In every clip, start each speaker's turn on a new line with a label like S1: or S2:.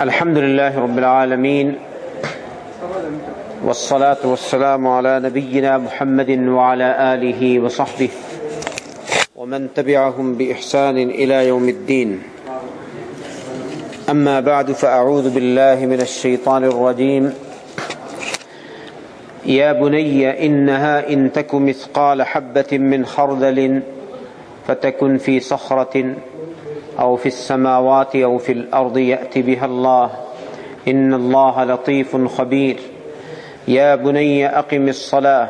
S1: الحمد لله رب العالمين والصلاة والسلام على نبينا محمد وعلى آله وصحبه ومن تبعهم بإحسان إلى يوم الدين. أما بعد فأعوذ بالله من الشيطان الرجيم. يا بني إنها إن تك مثقال حبة من خردل فتكن في صخرة أو في السماوات أو في الأرض يأت بها الله. إن الله لطيف خبير. يا بني أقم الصلاة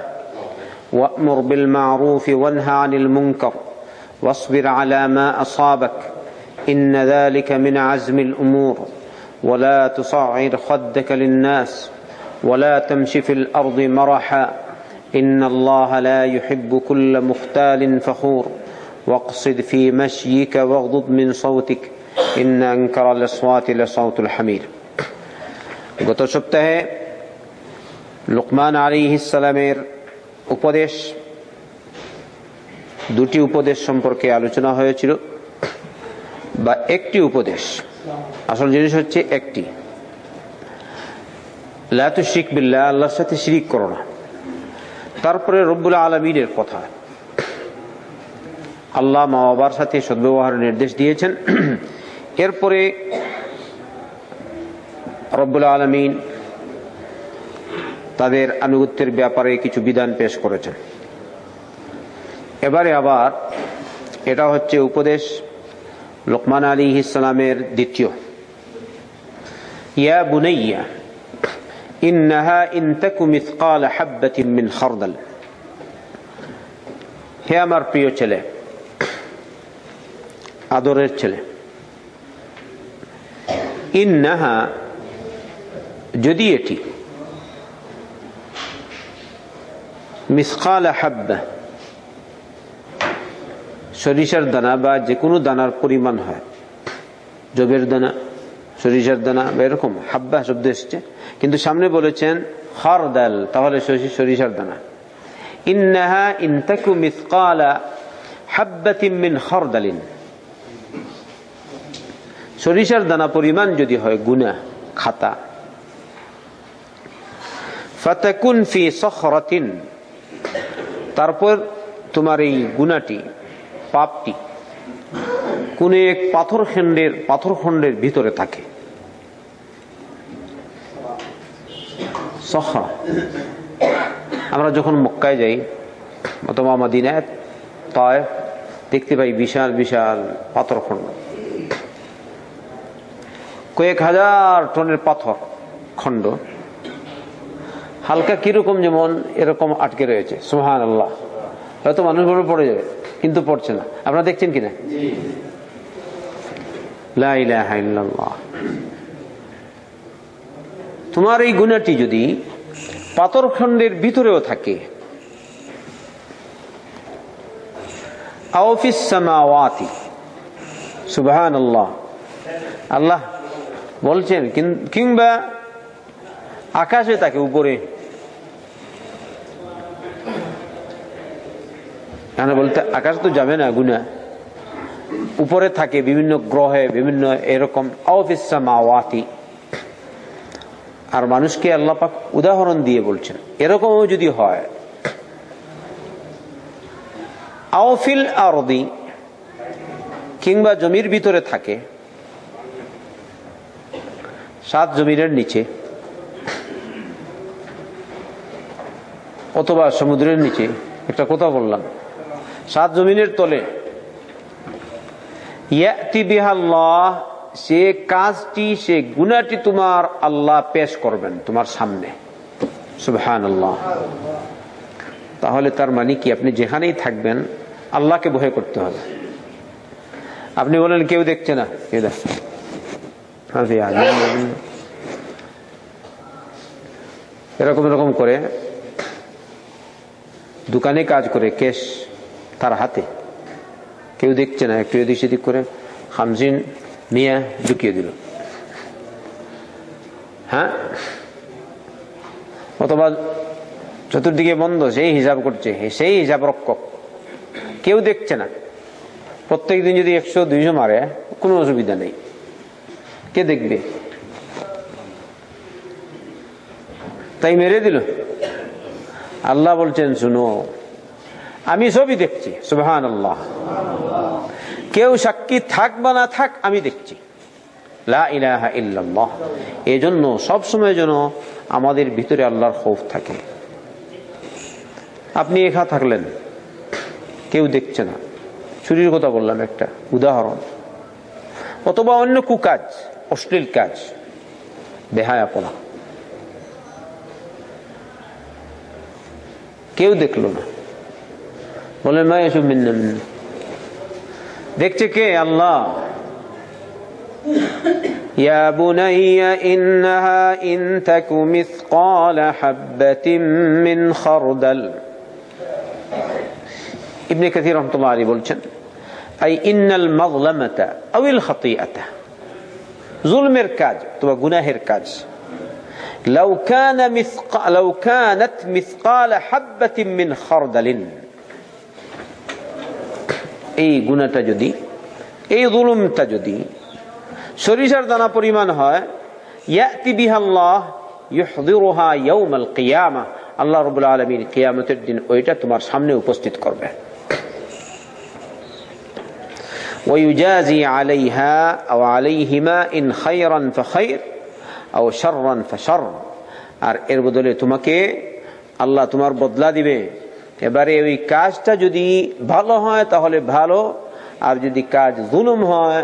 S1: وأمر بالمعروف وانهى عن المنكر واصبر على ما أصابك. إن ذلك من عزم الأمور. ولا تصعر خدك للناس. ولا تمش في الأرض مرحا. إن الله لا يحب كل مختال فخور. واقصد في مشيك واغضض من صوتك إن أنكر الأصوات لصوت الحمير গত সপ্তাহে লোকমান আলী ইসালামের উপদেশ দুটি উপদেশ সম্পর্কে আলোচনা হয়েছিল বা একটি উপদেশ আসল জিনিস হচ্ছে একটি লাতু শিখ বিল্লাহ আল্লাহর সাথে শিরিক করো না তারপরে রব্বুল আলমিনের কথা আল্লাহ মা বাবার সাথে সদ্ব্যবহারের নির্দেশ দিয়েছেন। এরপরে রব্বুল আলমিন তাদের আনুগত্যের ব্যাপারে কিছু বিধান পেশ করেছেন। এবারে আবার এটা হচ্ছে উপদেশ লোকমান আলী ইসলামের দ্বিতীয়। ইয়া বুনাইয়া হে আমার প্রিয় ছেলে আদরের ছেলে। ইন্নাহা, যদি এটি, মিসকাল হাব্বা, সরিষার দানা বা যে কোনো দানার পরিমাণ হয়, জবের দানা, সরিষার দানা বা এরকম, হাব্বা শব্দ এসছে। কিন্তু সামনে বলেছেন হর দাল তাহলে সরিষার দানা। ইন্নাহা ইনতাকু মিসকালা হাব্বাতিম মিন খরদালিন। সরিষার দানা পরিমাণ যদি হয় গুনা খাতা। ফি তারপর তোমার এই গুনাটি পাপটি কোন এক পাথর খণ্ডের পাথর খণ্ডের ভিতরে থাকে। আমরা যখন মক্কায় যাই, অথবা মাদিনায়, তয়, দেখতে পাই বিশাল বিশাল পাথর খণ্ড। কয়েক হাজার টনের পাথর খণ্ড। হালকা কীরকম যেমন এরকম আটকে রয়েছে সোহান আল্লাহ হয়তো মানুষগুলো পড়ে যাবে, কিন্তু পড়ছে না। আপনারা দেখছেন কিনা? তোমার এই গুণাটি যদি পাথর খণ্ডের ভিতরেও থাকে আল্লাহ আল্লাহ বলছেন কিংবা আকাশে তাকে উপরে। কেন বলতে, আকাশ তো যাবে না, গুনা। উপরে থাকে বিভিন্ন গ্রহে, বিভিন্ন এরকম মাওয়াতি আর মানুষকে আল্লাপাক উদাহরণ দিয়ে বলছেন, এরকমও যদি হয় কিংবা জমির ভিতরে থাকে সাত জমিনের নিচে। অথবা সমুদ্রের নিচে, একটা কথা বললাম। সাত জমিনের তলে সে কাজটি, সে গুণাটি তোমার আল্লাহ পেশ করবেন, তোমার সামনে। সুবহান আল্লাহ তাহলে তার মানে কি? আপনি যেখানেই থাকবেন, আল্লাহকে ভয় করতে হবে। আপনি বলেন, কেউ দেখছে না? কেউ দেখছে এরকম এরকম করে দোকানে কাজ করে কেশ তার হাতে। কেউ দেখছে না, একটু এদিক সেদিক করে হামসিন নিয়ে ঢুকিয়ে দিল। হ্যাঁ? অথবা চতুর্দিকে বন্ধ, সেই হিসাব করছে, সেই হিসাব রক্ষক। কেউ দেখছে না। প্রত্যেক দিন যদি একশো, দুইশো মারে, কোনো অসুবিধা নেই। কে দেখবে? তাই মেরে দিল। আল্লাহ বলছেন, শুনো, আমি সবই দেখছি সুবহান আল্লাহ কেউ সাক্ষী থাক বা না থাক, আমি দেখছি। ইল্লাল্লাহ। এজন্য সবসময় যেন আমাদের ভিতরে আল্লাহর খৌফ থাকে। আপনি একা থাকলেন, কেউ দেখছে না। চুরির কথা বললাম একটা, উদাহরণ। অথবা অন্য কুকাজ। অশ্লীল কাজ বেহায়াপনা কেউ দেখলো না বলেন ভাই এসব মিন্ন মিন্ন দেখছে কে আল্লাহ يا بني إنها إن تك مثقال حبة من خردل ابن كثير رحمة الله عليه বলছেন أي إن المظلمة أو الخطيئة জুলমের কাজ অথবা গুনাহের কাজ লাউ কানা মিসকা লাউ কানাত মিসকাল হাববাতিন মিন খারদালিন এই গুনাহটা যদি এই জুলুমটা যদি সরিষার দানা পরিমাণ হয় ইয়াতি বিহাল্লাহ ইউহদিরুহা ইয়াউমাল কিয়ামা আল্লাহ রাব্বুল আলামিন কিয়ামতের দিন ওইটা তোমার সামনে উপস্থিত করবে ويجازي عليها أو عليهما إن خيرا فخير أو شرا فشر আর এর বদলে তোমাকে আল্লাহ তোমার বদলা দিবে এবারে ওই কাজটা যদি ভালো হয় তাহলে ভালো আর যদি কাজ জুলুম হয়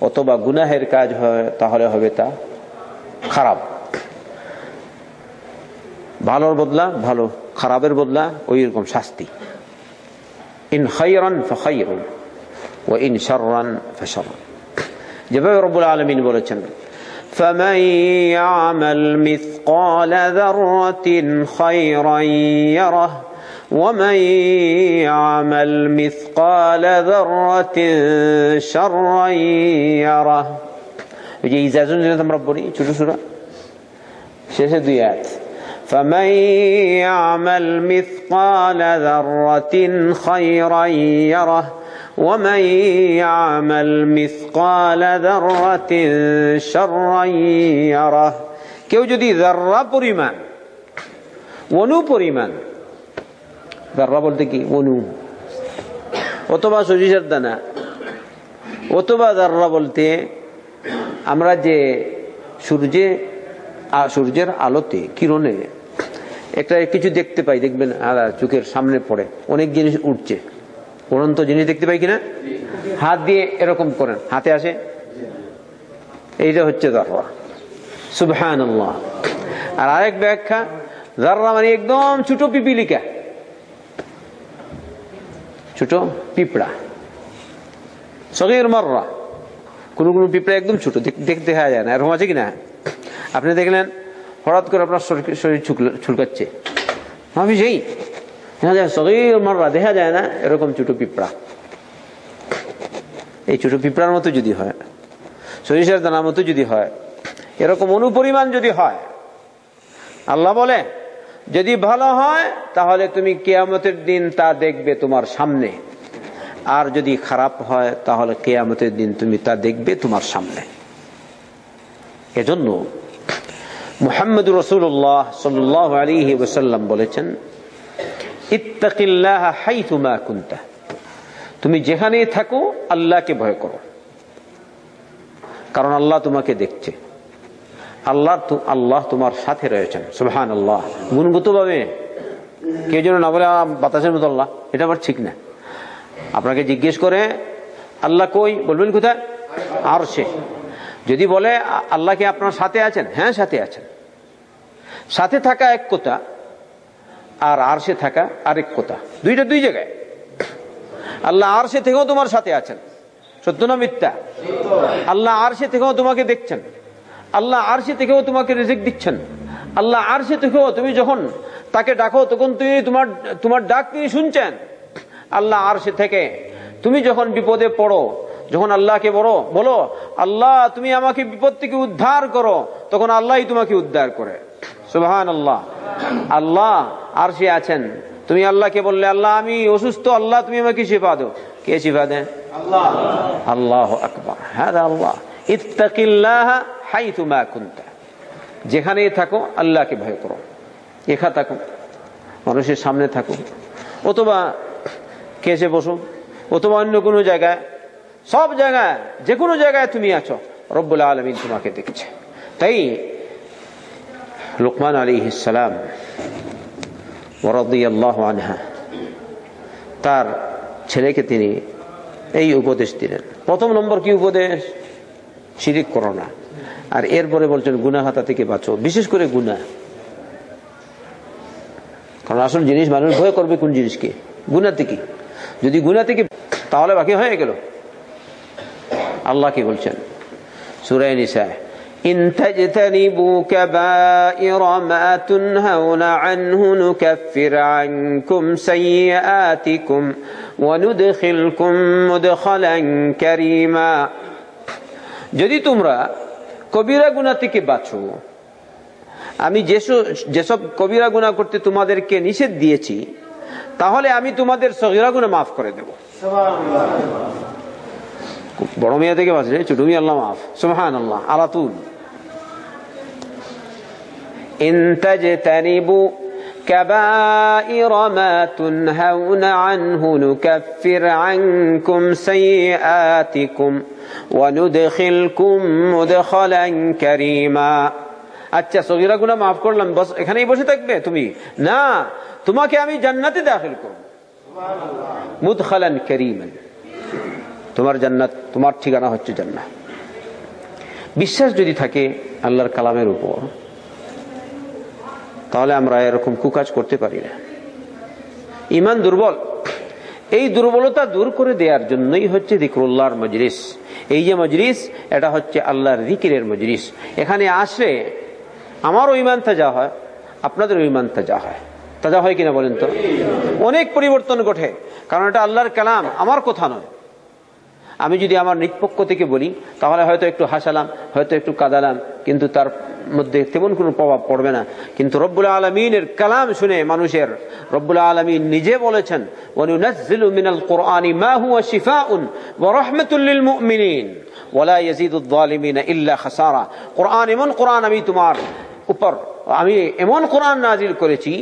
S1: অথবা গুনাহের কাজ হয় তাহলে হবে তা খারাপ ভালোর বদলা ভালো খারাপের বদলা ওই রকম শাস্তি ইন খাইরান ফাখাইরুন ও ইন শাররান ফাশাররান যেভাবে রব্বুল আলামিন বলেছেন فمن يعمل مثقال ذرة خيرا يره ومن يعمل مثقال ذرة شرا يره এই যে ইজাজুন যেটা আমরা পড়ি ছোট ছোট শেষে দুই আয়াত فمن يعمل مثقال ذرة خيرا يره ومن يعمل مثقال ذرة شرا يره কেউ যদি যাররা পরিমাণ অনু পরিমাণ দাররা বলতে কি অনু অথবা সরিষার দানা অথবা দাররা বলতে আমরা যে সূর্যে সূর্যের আলোতে কিরণে একটা কিছু দেখতে পাই দেখবেন চোখের সামনে পড়ে অনেক জিনিস উঠছে উড়ন্ত জিনিস দেখতে পাই কিনা? হাত দিয়ে এরকম করেন। হাতে আসে? এইটা হচ্ছে দাররা সুবহান আর আরেক ব্যাখ্যা দাররা মানে একদম ছোট পিপিলিকা। ছোট পিঁপড়া। সগের মাররা। কোন কোন পিঁপড়া একদম ছোট দেখতে দেখা যায় না। এরকম আছে কিনা? আপনি দেখলেন, হঠাৎ করে আপনার শরীর ছুলকাচ্ছে। আমি সেই দেখা যায় সগের মাররা, দেখা যায় না, এরকম ছোট পিঁপড়া। এই ছোট পিঁপড়ার মতো যদি হয় সরিষার দানার মতো যদি হয়, এরকম অনুপরিমাণ যদি হয়, আল্লাহ বলে, যদি ভালো হয়, তাহলে তুমি কেয়ামতের দিন তা দেখবে তোমার সামনে। আর যদি খারাপ হয়, তাহলে কেয়ামতের দিন তুমি তা দেখবে তোমার সামনে। এজন্য মুহাম্মদ রসুল্লাহ সাল্লাহ আলী ওসাল্লাম বলেছেন কুন্তা। তুমি যেখানেই থাকো, আল্লাহকে ভয় করো। কারণ আল্লাহ তোমাকে দেখছে। আল্লাহ আল্লাহ তোমার সাথে রয়েছেন। সুবহান আল্লাহ গুণগত ভাবে কেউ যেন না বলে বাতাসের মতো আল্লাহ। এটা আবার ঠিক না। আপনাকে জিজ্ঞেস করে, আল্লাহ কই? বলবেন কোথায়? আর সে যদি বলে আল্লাহ কি আপনার সাথে আছেন? হ্যাঁ সাথে আছেন। সাথে থাকা এক কথা আর আর সে থাকা আরেক কথা। দুইটা দুই জায়গায়। আল্লাহ আর সে থেকেও তোমার সাথে আছেন। সত্য না মিথ্যা? আল্লাহ আর সে থেকেও তোমাকে দেখছেন। আল্লাহ আর সে থেকেও তোমাকে রেজেক্ট দিচ্ছেন। আল্লাহ আর সে থেকেও তুমি যখন তাকে ডাকো, তখন তুমি তোমার তোমার ডাক তিনি শুনছেন। আল্লাহ আর সে থেকে তুমি যখন বিপদে পড়ো, যখন আল্লাহকে বলো বলো, আল্লাহ, তুমি আমাকে বিপদ থেকে উদ্ধার করো, তখন আল্লাহই তোমাকে উদ্ধার করে। সুবাহান আল্লাহ আল্লাহ আর সে আছেন। তুমি আল্লাহকে বললে আল্লাহ আমি অসুস্থ আল্লাহ তুমি আমাকে শিফা দো কে শিফা দেন আল্লাহ। আল্লাহ আকবর। হ্যাঁ আল্লাহ। ইত্তাকিল্লাহ হাইতুমা কুনতা। যেখানেই থাকো আল্লাহকে ভয় করো। এখা থাকো। মানুষের সামনে থাকো। অথবা কেসে বসো। অথবা অন্য কোনো জায়গায়। সব জায়গায় যে কোনো জায়গায় তুমি আছো। রব্বুল আলমিন তোমাকে দেখছে। তাই লুকমান আলী ইসালাম আল্লাহ আনহা, তার ছেলেকে তিনি এই উপদেশ দিলেন। প্রথম নম্বর কি উপদেশ? শিরিক করো না। আর এরপরে বলছেন গুনাহাতা থেকে বাঁচো। বিশেষ করে গুনা কারণ আসল জিনিস মানুষ ভয় করবে কোন জিনিসকে গুনা থেকে। যদি গুনা থেকে, তাহলে বাকি হয়ে গেল। আল্লাহ কি বলছেন? সুরাই নিসায় إن تجتنبوا كبائر ما تنهون عنه نكفر عنكم سيئاتكم وندخلكم مدخلا كريما যদি তোমরা কবিরা গুণা থেকে বাঁচো আমি যেসব কবিরা গুণা করতে তোমাদেরকে নিষেধ দিয়েছি তাহলে আমি তোমাদের সগিরা গুণা মাফ করে দেব বড় মেয়ে থেকে বাঁচলে ছোট মেয়ে আল্লাহ মাফ সুহান আল্লাহ আলাতুল ইন্তাজতানিবু كبائر ما تنهون عنه نكفر عنكم سيئاتكم وندخلكم مدخلا كريما আচ্ছা সগিরা গুনা মাফ করলাম বস এখানেই বসে থাকবে তুমি না তোমাকে আমি জান্নাতে দাখিল করব মুদখালান করিমান তোমার জান্নাত তোমার ঠিকানা হচ্ছে জান্নাত বিশ্বাস যদি থাকে আল্লাহর কালামের উপর তাহলে আমরা এরকম কুকাজ করতে পারি না। ইমান দুর্বল। এই দুর্বলতা দূর করে দেওয়ার জন্যই হচ্ছে দিকরুল্লাহর মজরিস এই যে মজরিস এটা হচ্ছে আল্লাহর জিকিরের মজরিস এখানে আসলে আমারও ইমান তাজা হয়, আপনাদেরও ইমান তাজা হয়। তাজা হয় কিনা বলেন তো? অনেক পরিবর্তন ঘটে, কারণ এটা আল্লাহর কালাম, আমার কথা নয়। আমি যদি আমার নিষ্পক্ষ থেকে বলি, তাহলে হয়তো একটু হাসালাম, হয়তো একটু কাদালাম, কিন্তু তার মধ্যে তেমন কোনো প্রভাব পড়বে না। কিন্তু রব্বুল আলমিনের কালাম শুনে মানুষের, রব্বুল আলমিন নিজে বলেছেন কোরআন এমন কোরআন আমি তোমার উপর, আমি এমন কোরআন নাজিল করেছি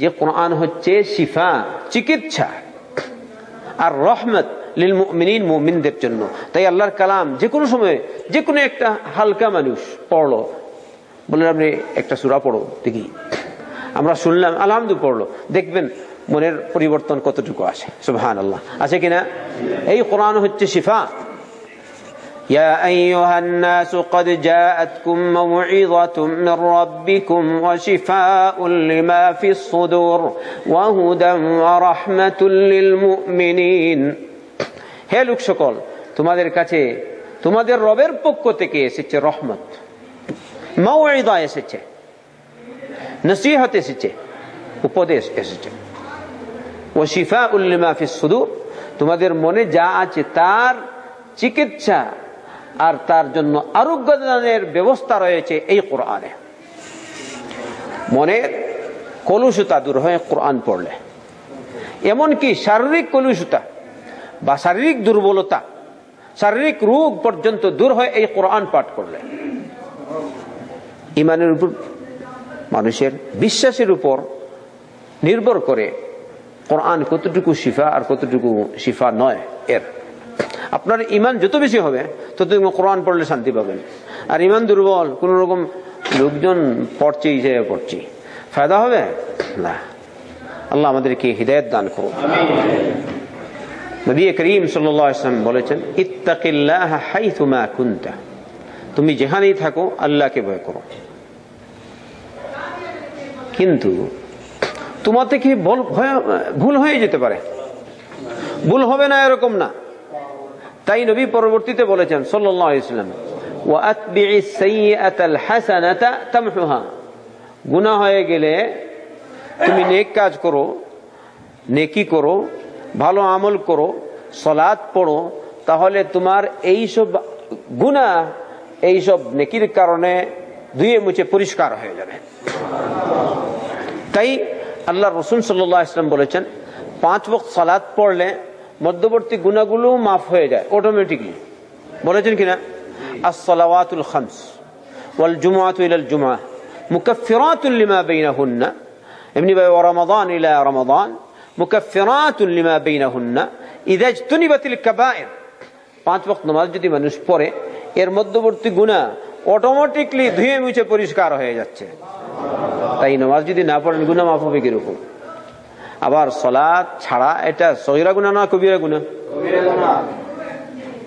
S1: যে কোরআন হচ্ছে শিফা, চিকিৎসা। আর রহমত লিল মুমিনিন মুমিনদের জন্য তাই আল্লাহর কালাম যে কোনো সময় যে কোনো একটা হালকা মানুষ পড়লো বললেন আপনি একটা সুরা পড়ো দেখি আমরা শুনলাম আলহামদু পড়লো দেখবেন মনের পরিবর্তন কতটুকু আসে সুবহান আল্লাহ আছে কিনা এই কোরআন হচ্ছে শিফা يا أيها الناس قد جاءتكم موعظة من ربكم وشفاء لما في الصدور وهدى ورحمة للمؤمنين হে লোক সকল, তোমাদের কাছে, তোমাদের রবের পক্ষ থেকে এসেছে রহমত। মাওয়াইদা এসেছে, নসিহত এসেছে, উপদেশ এসেছে। ও শিফা উল্লিমা সুদূর, তোমাদের মনে যা আছে তার চিকিৎসা আর তার জন্য আরোগ্য দানের ব্যবস্থা রয়েছে এই কোরআনে। মনের কলুষতা দূর হয় কোরআন পড়লে। এমনকি শারীরিক কলুষতা বা শারীরিক দুর্বলতা, শারীরিক রোগ পর্যন্ত দূর হয় এই কোরআন পাঠ করলে। ইমানের উপর, মানুষের বিশ্বাসের উপর নির্ভর করে কোরআন কতটুকু শিফা আর কতটুকু শিফা নয় এর। আপনার ইমান যত বেশি হবে, তত কোরআন পড়লে শান্তি পাবেন। আর ইমান দুর্বল, কোন রকম লোকজন পড়ছে হিসেবে পড়ছি ফায়দা হবে? না। আল্লাহ আমাদেরকে হৃদয়ত দান করুন নবী করিম সাল্লাম বলেছেন, ইত্তাকিল্লাহ তুমি যেখানেই থাকো, আল্লাহকে ভয় করো। কিন্তু তোমার থেকে ভুল হয়ে যেতে পারে। ভুল হবে না এরকম না। তাই নবী পরবর্তীতে বলেছেন সাল্লাহ ইসলাম গুণা হয়ে গেলে তুমি নেক কাজ করো, নেকি করো ভালো আমল করো সলাদ পড়ো, তাহলে তোমার এইসব গুণা, এইসব নেকির কারণে ধুয়ে মুছে পরিষ্কার হয়ে যাবে। তাই আল্লাহ রসুন সাল্লাহ ইসলাম বলেছেন, পাঁচ বক্ত সালাদ পড়লে মধ্যবর্তী গুণাগুলো মাফ হয়ে যায় অটোমেটিকলি বলেছেন কিনা? আসসালাওয়াতুল খামস ওয়াল জুমাতু জুমা মুকাফিরাতুল্লিমা বেইনাহুন্না। এমনি ভাবে রমাদান ইলা রমাদান। মুকাফিরাতুল্লিমা বেইনাহুন্না ইদাজ তুনিবাতিল কাবায়ের পাঁচ ওয়াক্ত নামাজ যদি মানুষ পড়ে, এর মধ্যবর্তী গুণা অটোমেটিকলি ধুয়ে মুছে পরিষ্কার হয়ে যাচ্ছে। তাই নামাজ যদি না পড়েন গুণা মাফ হবে কীরকম? আবার সলাদ ছাড়া এটা সহিরা গুণা না কবিরা গুণা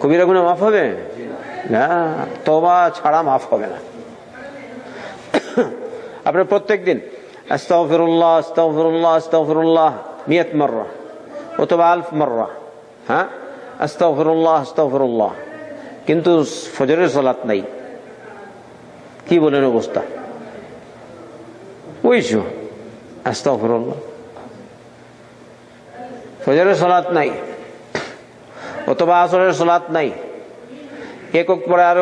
S1: কবিরা গুণা মাফ হবে? না তবা ছাড়া মাফ হবে না। আপনার প্রত্যেক দিন আস্তাগফিরুল্লাহ আস্তাগফিরুল্লাহ আস্তাগফিরুল্লাহ মিয়াত মাররা অথবা আলফ মাররা হ্যাঁ আস্তাগফিরুল্লাহ আস্তাগফিরুল্লাহ কিন্তু ফজরের সালাত নাই। কি বলেন অবস্থা? ওইছো আস্তাগফিরুল্লাহ। ফজরের সালাত নাই, অথবা আসরের সালাত নাই। একক পড়ে আর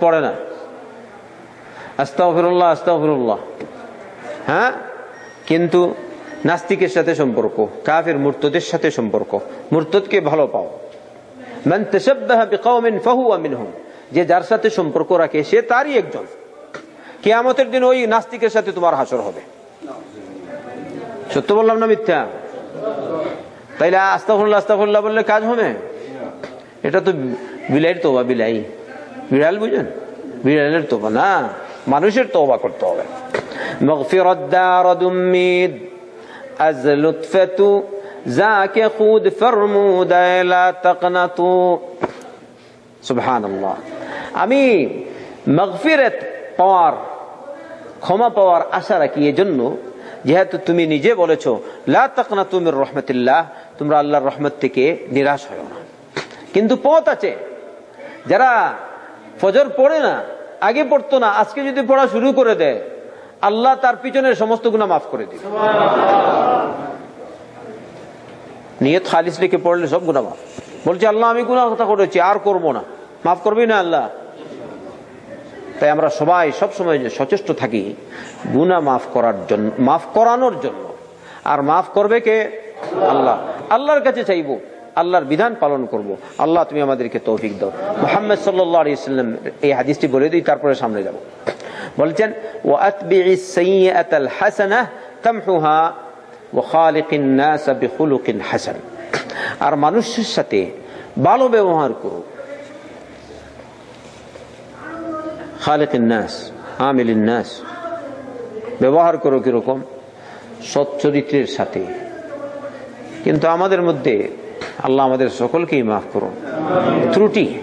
S1: পড়ে না। আস্তাগফিরুল্লাহ আস্তাগফিরুল্লাহ। হ্যাঁ? কিন্তু নাস্তিকের সাথে সম্পর্ক, কাফের মূর্তদের সাথে সম্পর্ক, মুরতদকে ভালো পাও। যে যার সাথে সম্পর্ক রাখে, সে তারই একজন। কেয়ামতের দিন ওই নাস্তিকের সাথে তোমার হাসর হবে। সত্য বললাম না মিথ্যা? তাইলে আস্তাফুল্লাহ আস্তাফুল্লাহ বললে কাজ হবে? এটা তো বিলাইয়ের তোবা, বিলাই। বিড়াল বুঝেন? বিড়ালের তোবা না, মানুষের তোবা করতে হবে। دار دميد أزلطفة ذاك خود فرمود لا تقنطوا سبحان الله আমি মগফিরত পাওয়ার ক্ষমা পাওয়ার আশা রাখি এজন্য যেহেতু তুমি নিজে বলেছো লা তাকনা তুমি রহমতুল্লাহ তোমরা আল্লাহর রহমত থেকে নিরাশ হয় না কিন্তু পথ আছে যারা ফজর পড়ে না আগে পড়তো না আজকে যদি পড়া শুরু করে দেয় আল্লাহ তার পিছনের সমস্ত গুণা মাফ করে দিবে। নিয়ত খালিস রেখে পড়লে সব গুণা মাফ। বলছে, আল্লাহ, আমি গুণা কথা করেছি, আর করব না। মাফ করবি না, আল্লাহ? তাই আমরা সবাই সব সময় যে সচেষ্ট থাকি গুণা মাফ করার জন্য, মাফ করানোর জন্য। আর মাফ করবে কে? আল্লাহ। আল্লাহর কাছে চাইব। আল্লাহর বিধান পালন করব। আল্লাহ তুমি আমাদেরকে তৌফিক দাও। মোহাম্মদ সাল্লাম এই হাদিসটি বলে দিই, তারপরে সামনে যাব। বলছেন ও ও হাসান। আর মানুষের সাথে ভালো ব্যবহার করো। নাস নাস। ব্যবহার করো কীরকম? সচ্চরিত্রের সাথে। কিন্তু আমাদের মধ্যে আল্লাহ আমাদের সকলকেই মাফ করুন। ত্রুটি,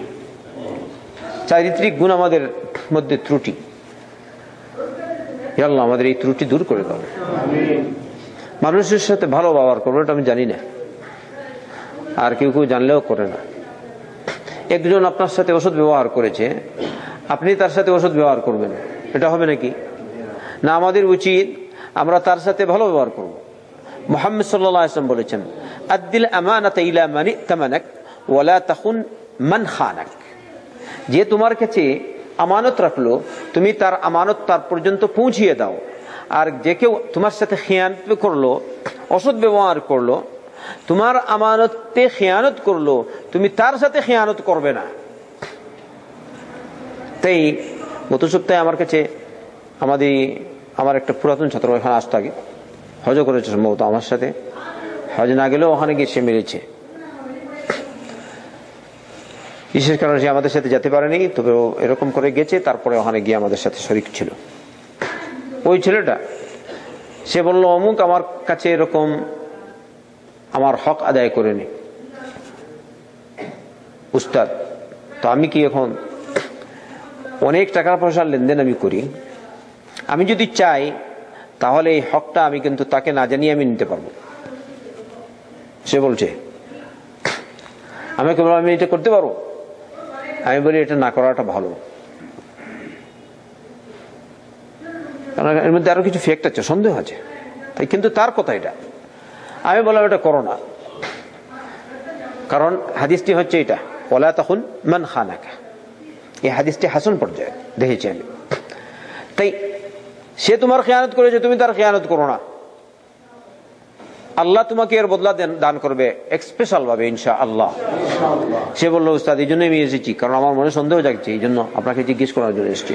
S1: চারিত্রিক গুণ আমাদের মধ্যে ত্রুটি। আল্লাহ, আমাদের এই ত্রুটি দূর করে দাও। মানুষের সাথে ভালো ব্যবহার করব, এটা আমি জানি না। আর কেউ কেউ জানলেও করে না। একজন আপনার সাথে ওষুধ ব্যবহার করেছে, আপনি তার সাথে ওষুধ ব্যবহার করবেন। এটা হবে নাকি? না, আমাদের উচিত আমরা তার সাথে ভালো ব্যবহার করব। মোহাম্মদ সাল্লাম বলেছেন যে তোমার কাছে আমানত রাখল, তুমি তার আমানত তার পর্যন্ত পৌঁছিয়ে দাও। আর যে কেউ তোমার সাথে খেয়ানত করল, অসৎ ব্যবহার করল, তোমার আমানতে খেয়ানত করল, তুমি তার সাথে খেয়ানত করবে না। তাই গত সপ্তাহে আমার কাছে আমাদের, আমার একটা পুরাতন ছাত্র এখানে আসতো আগে। হজ করেছে সম্ভবত আমার সাথে। হজ না গেলেও ওখানে গিয়ে সে মেরেছে। বিশেষ কারণে সে আমাদের সাথে যেতে পারেনি তবে ও এরকম করে গেছে, তারপরে ওখানে গিয়ে আমাদের সাথে শরিক ছিল। ওই ছেলেটা, সে বলল, অমুক আমার কাছে এরকম আমার হক আদায় করে নি। উস্তাদ, তো আমি কি এখন অনেক টাকা পয়সার লেনদেন আমি করি। আমি যদি চাই, তাহলে এই হকটা আমি কিন্তু তাকে না জানিয়ে আমি নিতে পারব। সে বলছে আমি আমি এটা করতে পারব? আমি বলি, এটা না করাটা ভালো। এর মধ্যে আরও কিছু ফেক্ট আছে, সন্দেহ আছে। তাই কিন্তু তার কথা এটা। আমি বললাম, এটা করো না। কারণ হাদিসটি হচ্ছে এটা ওলা তখন মান খানাকা। এই হাদিসটি হাসন পর্যায়ে দেখেছি আমি। তাই সে তোমার খেয়ানত করেছে, তুমি তার খেয়ানত করো না। আল্লাহ তোমাকে এর বদলা দান করবে স্পেশাল ভাবে ইনশা আল্লাহ সে বলল, উস্তাদ, এই জন্য আমি এসেছি, কারণ আমার মনে সন্দেহ জাগছে, এই জন্য আপনাকে জিজ্ঞেস করার জন্য এসেছি।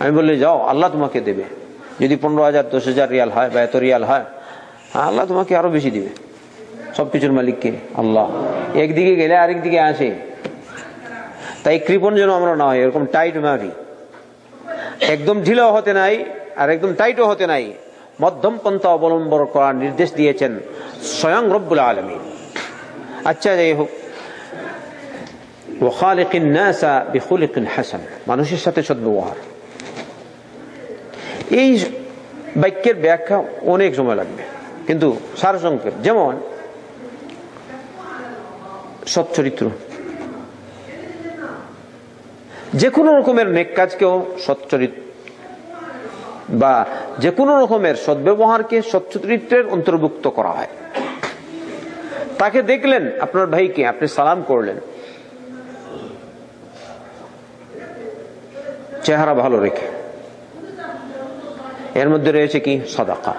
S1: আমি বললি, যাও, আল্লাহ তোমাকে দেবে। যদি পনেরো হাজার, দশ হাজার রিয়াল হয় বা এত রিয়াল হয়, আল্লাহ তোমাকে আরও বেশি দিবে। সবকিছুর মালিককে, আল্লাহ। একদিকে গেলে আরেক দিকে আসে। তাই কৃপণ যেন আমরা না হয়, এরকম টাইট মারি। একদম ঢিলেও হতে নাই, আর একদম টাইটও হতে নাই। মধ্যম পন্থা অবলম্বন করার নির্দেশ দিয়েছেন স্বয়ং রব্বুল আলমী আচ্ছা যাই হোক। হাসান। মানুষের সাথে সদ্ব্যবহার। এই বাক্যের ব্যাখ্যা অনেক সময় লাগবে, কিন্তু সারসংক্ষেপ। যেমন সচ্চরিত্র যে কোনো রকমের নেক কাজকেও সচ্চরিত্র বা যে কোনো রকমের সদ্ব্যবহারকে সচ্চরিত্রের অন্তর্ভুক্ত করা হয়। তাকে দেখলেন আপনার ভাইকে, আপনি সালাম করলেন। চেহারা ভালো রেখে। এর মধ্যে রয়েছে কি? সদাকা।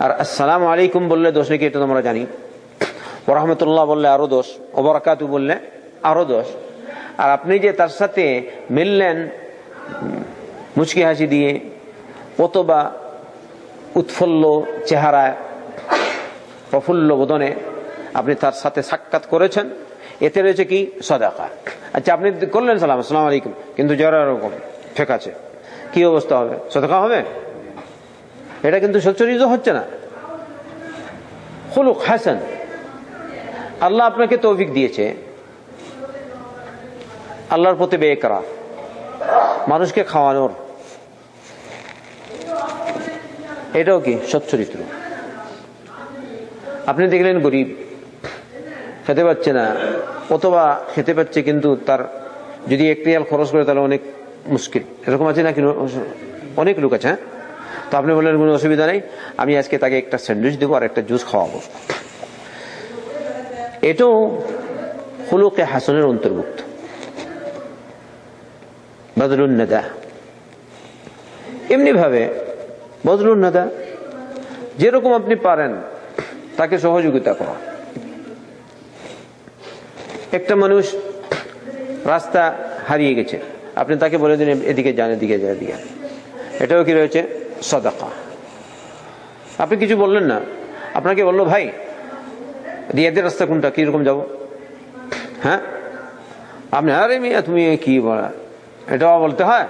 S1: আর আসসালাম আলাইকুম বললে দোষ নাকি, এটা আমরা জানি। রহমতুল্লাহ বললে আরও দোষ ওবরাকাতু বললে আরও দোষ। আর আপনি যে তার সাথে মিললেন মুচকি হাসি দিয়ে অথবা উৎফুল্ল চেহারায় প্রফুল্ল বোধনে আপনি তার সাথে সাক্ষাৎ করেছেন। এতে রয়েছে কি? সদাকা। আচ্ছা আপনি করলেন সালাম, আসসালাম আলাইকুম। কিন্তু জ্বর এরকম ঠিক আছে। কি অবস্থা হবে? সদকা হবে? এটা কিন্তু সচ্চরিত হচ্ছে না। হলুক হাসান। আল্লাহ আপনাকে তৌফিক দিয়েছে। আল্লাহর প্রতি ব্যয় করা মানুষকে খাওয়ানোর। এটাও কি সচ্চরিত্র? আপনি দেখলেন গরিব, খেতে পাচ্ছে না, অথবা খেতে পাচ্ছে কিন্তু তার যদি এক রিয়াল খরচ করে তাহলে অনেক মুশকিল। এরকম আছে না নাকি? অনেক লোক আছে হ্যাঁ? তো আপনি বললেন, কোনো অসুবিধা নেই, আমি আজকে তাকে একটা স্যান্ডউইচ দেবো আর একটা জুস খাওয়াবো। এটাও হলুকে হাসনের অন্তর্ভুক্ত। বদলুন নেদা। বদলুন নেদা যেরকম আপনি পারেন, তাকে সহযোগিতা করা। একটা মানুষ রাস্তা হারিয়ে গেছে, আপনি তাকে বলে দিন এদিকে যান এদিকে যান, এদিকে এটাও কি রয়েছে? সদাকা। আপনি কিছু বললেন না? আপনাকে বলল, ভাই রিয়াদের রাস্তা কোনটা? কীরকম যাব? হ্যাঁ? আপনি, আরে মিয়া, তুমি কি বলা? এটাও বলতে হয়?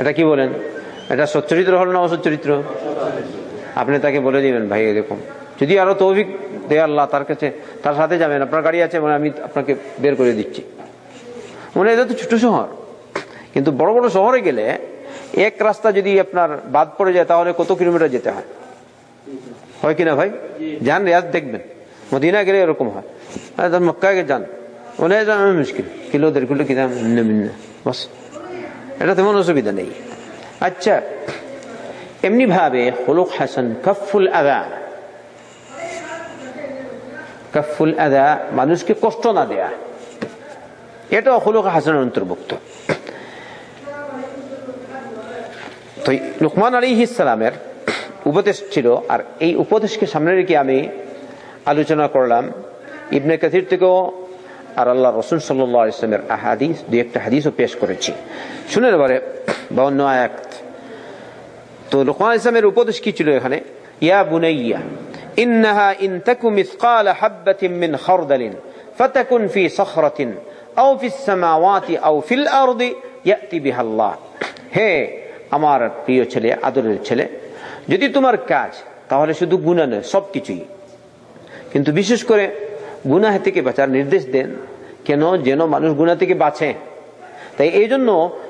S1: এটা কি বলেন? এটা সচ্চরিত্র হল না অসচ্চরিত্র? আপনি তাকে বলে দিবেন, ভাই, এরকম। যদি আরও তৌফিক দে আল্লাহ, তার কাছে, তার সাথে যাবেন, আপনার গাড়ি আছে মানে আমি আপনাকে বের করে দিচ্ছি। মানে এটা তো ছোট শহর। কিন্তু বড় বড় শহরে গেলে এক রাস্তা যদি আপনার বাদ পড়ে যায়, তাহলে কত কিলোমিটার যেতে হয়? হয় কিনা ভাই? যান, রেয়াজ দেখবেন। মদিনা গেলে এরকম হয়। মক্কায় যান। ওনে যান মুশকিল। কিলো, দেড় কিলো কিনা বাস। এটা তেমন অসুবিধা নেই। আচ্ছা এমনি ভাবে হলুক হাসান কফুল আদা। কফুল আদা মানুষকে কষ্ট না দেয়া। এটা হলুক হাসানের অন্তর্ভুক্ত। লুকমান আলী ইসলামের উপদেশ ছিল, আর এই উপদেশকে সামনে রেখে আমি আলোচনা করলাম। ইবনে কাথির থেকেও আর আল্লাহ রসুল সাল্লাহ ইসলামের হাদিস দুই একটা হাদিসও পেশ করেছি। শুনে এবারে বাউন্ন আয়াত। তো লোকমান ইসলামের উপদেশ কি ছিল এখানে? ইয়া বুনাইয়া, ইন্নাহা ইন তাকু মিসকাল হাব্বাতিন মিন খারদালিন ফাতাকুন ফি সখরাতিন আও ফিস সামাওয়াতি আও ফিল আরদি ইয়াতি বিহা আল্লাহ হে আমার প্রিয় ছেলে, আদরের ছেলে, যদি তোমার কাজ, তাহলে শুধু গুনা নয় সব কিছুই কিন্তু বিশেষ করে গুনাহ থেকে বাঁচার নির্দেশ দেন, কেন যেন মানুষ গুনাহ থেকে বাঁচে। তাই এই জন্য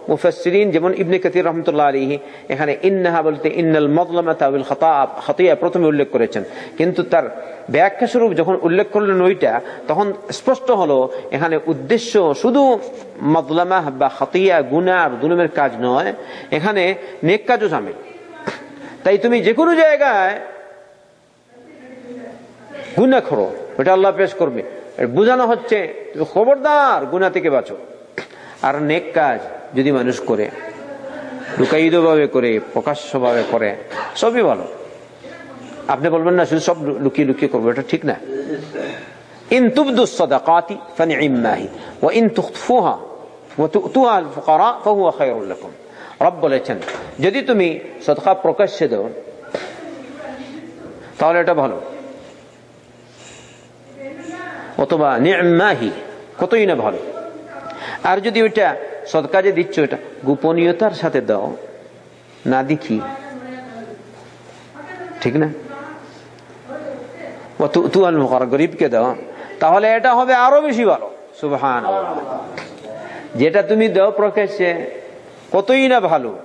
S1: মুফাসসিরিন, যেমন ইবনে কাতির রহমতুল্লাহ আলাইহি, এখানে ইন্নাহা বলতে ইন্নাল মাযলামা তাবিল খাতা খাতিয়া প্রথমে উল্লেখ করেছেন। কিন্তু তার ব্যাখ্যা স্বরূপ যখন উল্লেখ করলেন ওইটা, তখন স্পষ্ট হলো, এখানে উদ্দেশ্য শুধু মদলামা বা খাতিয়া, গুনাহ আর দুলুমের কাজ নয়, এখানে নেক কাজও সামিল। তাই তুমি যে কোনো জায়গায় গুনা করো ওটা আল্লাহ পেশ করবে। বোঝানো হচ্ছে খবরদার গুনা থেকে বাঁচো। আর নেক কাজ যদি মানুষ করে লুকায়িত ভাবে করে প্রকাশ্য ভাবে করে, সবই ভালো। আপনি বলবেন না, শুধু সব লুকিয়ে লুকিয়ে করব, এটা ঠিক না। বলেছেন, যদি তুমি সদকা প্রকাশ্যে দাও, তাহলে এটা ভালো। অথবা নিয়মাহি কতই না ভালো। আর যদি ওইটা সদকা যে দিচ্ছ এটা। গোপনীয়তার সাথে দাও। না দেখি। ঠিক না? তুয়াল গরিবকে দাও। তাহলে এটা হবে আরও বেশি ভালো। সুবহান যেটা তুমি দাও প্রকাশ্যে, কতই না ভালো।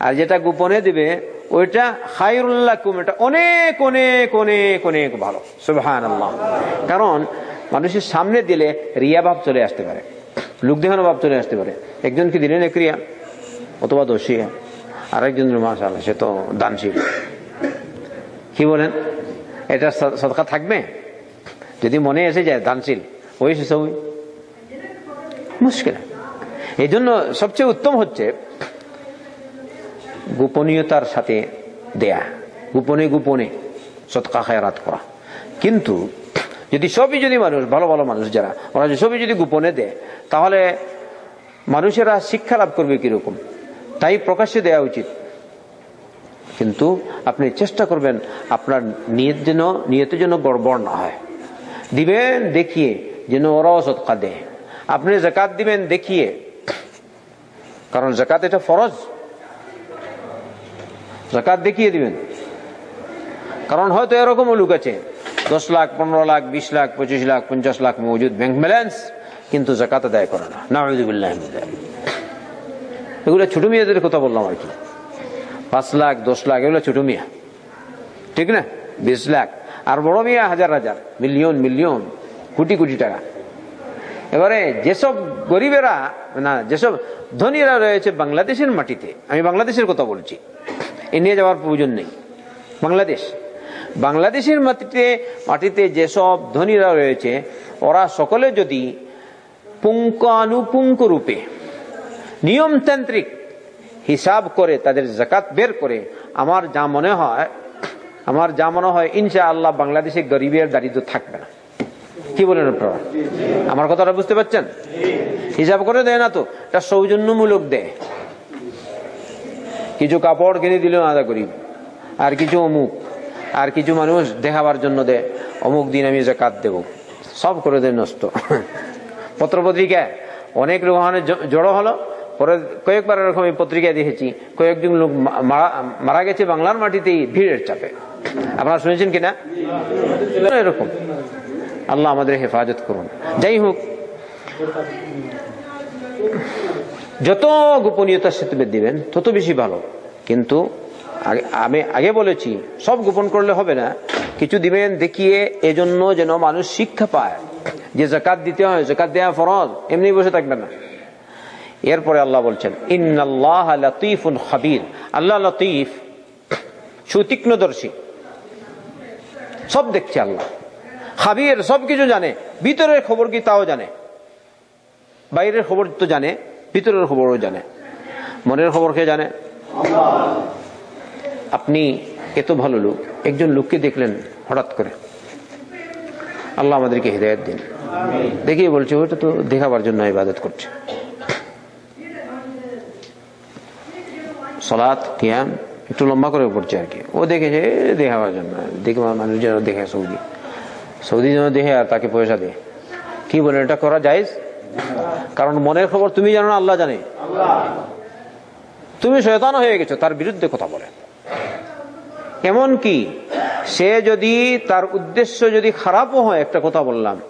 S1: আর যেটা গোপনে দিবে, ওইটা খায়রুল্লাহ কুম এটা অনেক অনেক অনেক অনেক ভালো। সুবহান কারণ মানুষের সামনে দিলে রিয়া ভাব চলে আসতে পারে। লোক দেখানো ভাব চলে আসতে পারে। একজনকে দিলেন এক রিয়া অথবা দোষী? আরেকজন মাসাল সে তো দানশীল। কি বলেন? এটা সদকা থাকবে? যদি মনে এসে যায় দানশীল, ওই সবই মুশকিল। এই জন্য সবচেয়ে উত্তম হচ্ছে গোপনীয়তার সাথে দেয়া। গোপনে গোপনে সৎকা খায়রাত করা। কিন্তু যদি সবই যদি মানুষ, ভালো ভালো মানুষ যারা, ওরা যদি সবই যদি গোপনে দেয়, তাহলে মানুষেরা শিক্ষা লাভ করবে কীরকম? তাই প্রকাশ্যে দেওয়া উচিত। কিন্তু আপনি চেষ্টা করবেন আপনার নিয়ত যেন নিয়তের জন্য গড়বড় না হয়। দিবেন, দেখিয়ে যেন ওরাও সৎকা দেয়। আপনি জাকাত দিবেন, দেখিয়ে। কারণ জাকাত এটা ফরজ। জাকাত দেখিয়ে দিবেন। কারণ হয়তো এরকম লোক আছে। দশ লাখ, পনেরো লাখ, বিশ লাখ, পঁচিশ লাখ, পঞ্চাশ লাখ মজুদ ব্যাংক ব্যালেন্স কিন্তু জাকাত আদায় করে না। এগুলো ছোট মেয়েদের কথা বললাম আর কি। পাঁচ লাখ, দশ লাখ, এগুলো ছোট মিয়া। ঠিক না? বিশ লাখ। আর বড় মিয়া হাজার হাজার, মিলিয়ন মিলিয়ন, কোটি কোটি টাকা। এবারে যেসব গরিবেরা, না, যেসব ধনীরা রয়েছে বাংলাদেশের মাটিতে, আমি বাংলাদেশের কথা বলছি। এ নিয়ে যাওয়ার প্রয়োজন নেই। বাংলাদেশ। বাংলাদেশের মাটিতে মাটিতে যেসব ধনীরা রয়েছে, ওরা সকলে যদি পুঙ্খানুপুঙ্খ রূপে নিয়মতান্ত্রিক হিসাব করে তাদের জাকাত বের করে, আমার যা মনে হয়, আমার যা মনে হয় ইনশা আল্লাহ বাংলাদেশে গরিবের দারিদ্র থাকবে না। কি বলেন আপনারা? আমার কথাটা বুঝতে পারছেন? হিসাব করে দেয় না তো, এটা সৌজন্যমূলক দেয়। কিছু কাপড় কিনে দিল আদা গরিব, আর কিছু অমুক। আর কিছু মানুষ দেখাবার জন্য দেয় অমুক দিন আমি জাকাত দেব। সব করে দেয় নষ্ট। পত্র পত্রিকা অনেক লোক জড়ো হলো। পরে কয়েকবার এরকম এই পত্রিকায় দেখেছি, কয়েকজন লোক মারা গেছে বাংলার মাটিতেই ভিড়ের চাপে। আপনারা শুনেছেন কিনা? এরকম। আল্লাহ আমাদের হেফাজত করুন। যাই হোক, যত গোপনীয়তার সাথে দিবেন, তত বেশি ভালো। কিন্তু আমি আগে বলেছি, সব গোপন করলে হবে না। কিছু দিবেন, দেখিয়ে এজন্য যেন মানুষ শিক্ষা পায়। যে জাকাত দিতে হয়, জাকাত দেওয়া ফরজ, এমনি বসে থাকবে না। এরপরে আল্লাহ বলছেন, ইন্নাল্লাহ লতিফুন খাবির। আল্লাহ লতিফ, সুতীক্ষ্ণদর্শী। সব দেখছে আল্লাহ। খাবির সবকিছু জানে, ভিতরের খবর কি তাও জানে। বাইরের খবর তো জানে, ভিতরের খবরও জানে। মনের খবর কে জানে? আপনি এত ভালো লোক। একজন লোককে দেখলেন হঠাৎ করে। আল্লাহ আমাদেরকে হৃদয়ত দিন। দেখিয়ে বলছে ওইটা তো দেখাবার জন্য ইবাদত করছে। সলাৎ কিয়াম, একটু লম্বা করে পড়ছে আর কি। ও দেখেছে দেখাবার জন্য। দেখে মানুষ যেন দেখে সৌদি। সৌদি যেন দেখে আর তাকে পয়সা দেয় কি বলে এটা করা যায় কারণ মনের খবর তুমি জানো না, আল্লাহ জানে। তুমি শয়তান হয়ে গেছো, তার বিরুদ্ধে কথা বলে। এমন কি? সে যদি তার উদ্দেশ্য যদি খারাপও হয়, একটা কথা বললাম।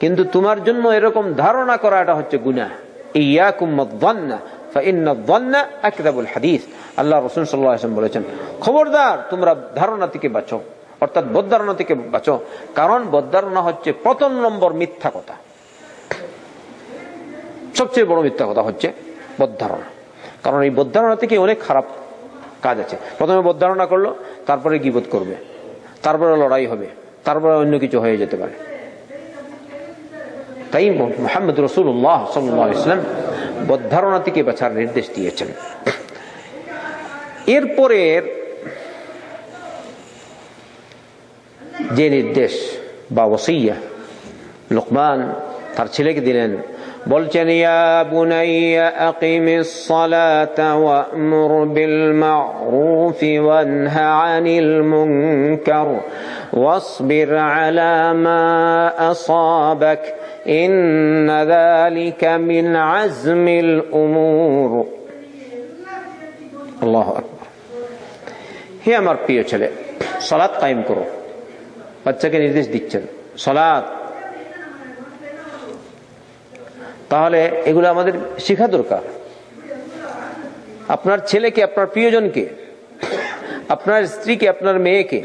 S1: কিন্তু তোমার জন্য এরকম ধারণা করা এটা হচ্ছে গুনা তোমরা ধারণা থেকে বাঁচো। অর্থাৎ থেকে বাঁচো। কারণ হচ্ছে প্রথম নম্বর মিথ্যা কথা। সবচেয়ে বড় মিথ্যা কথা হচ্ছে কারণ এই বদ্ধারণা থেকে অনেক খারাপ কাজ আছে। প্রথমে বদ্ধারণা করল, তারপরে গিবোধ করবে। তারপরে লড়াই হবে। তারপরে অন্য কিছু হয়ে যেতে পারে। তাই মোহাম্মদ রসুল্লাহ সাল্লাহ ইসলাম বদ্ধারণা থেকে বাছার নির্দেশ দিয়েছেন। এরপরের যে নির্দেশ বা ওসইয়া লোকমান তার ছেলেকে দিলেন বলছেন ইয়া বুনাইয়া আকিমিস সালাতা ওয়া'মুর বিল মা'রুফি ওয়ানহা আনিল মুনকার واصبر على ما أصابك إن ذلك من عزم الأمور الله أكبر হে আমার প্রিয় ছেলে সলাৎ কায়েম করো বাচ্চাকে নির্দেশ দিচ্ছেন সলাৎ তাহলে এগুলো আমাদের শেখা দরকার। আপনার ছেলেকে, আপনার প্রিয়জনকে, আপনার স্ত্রীকে, আপনার মেয়েকে,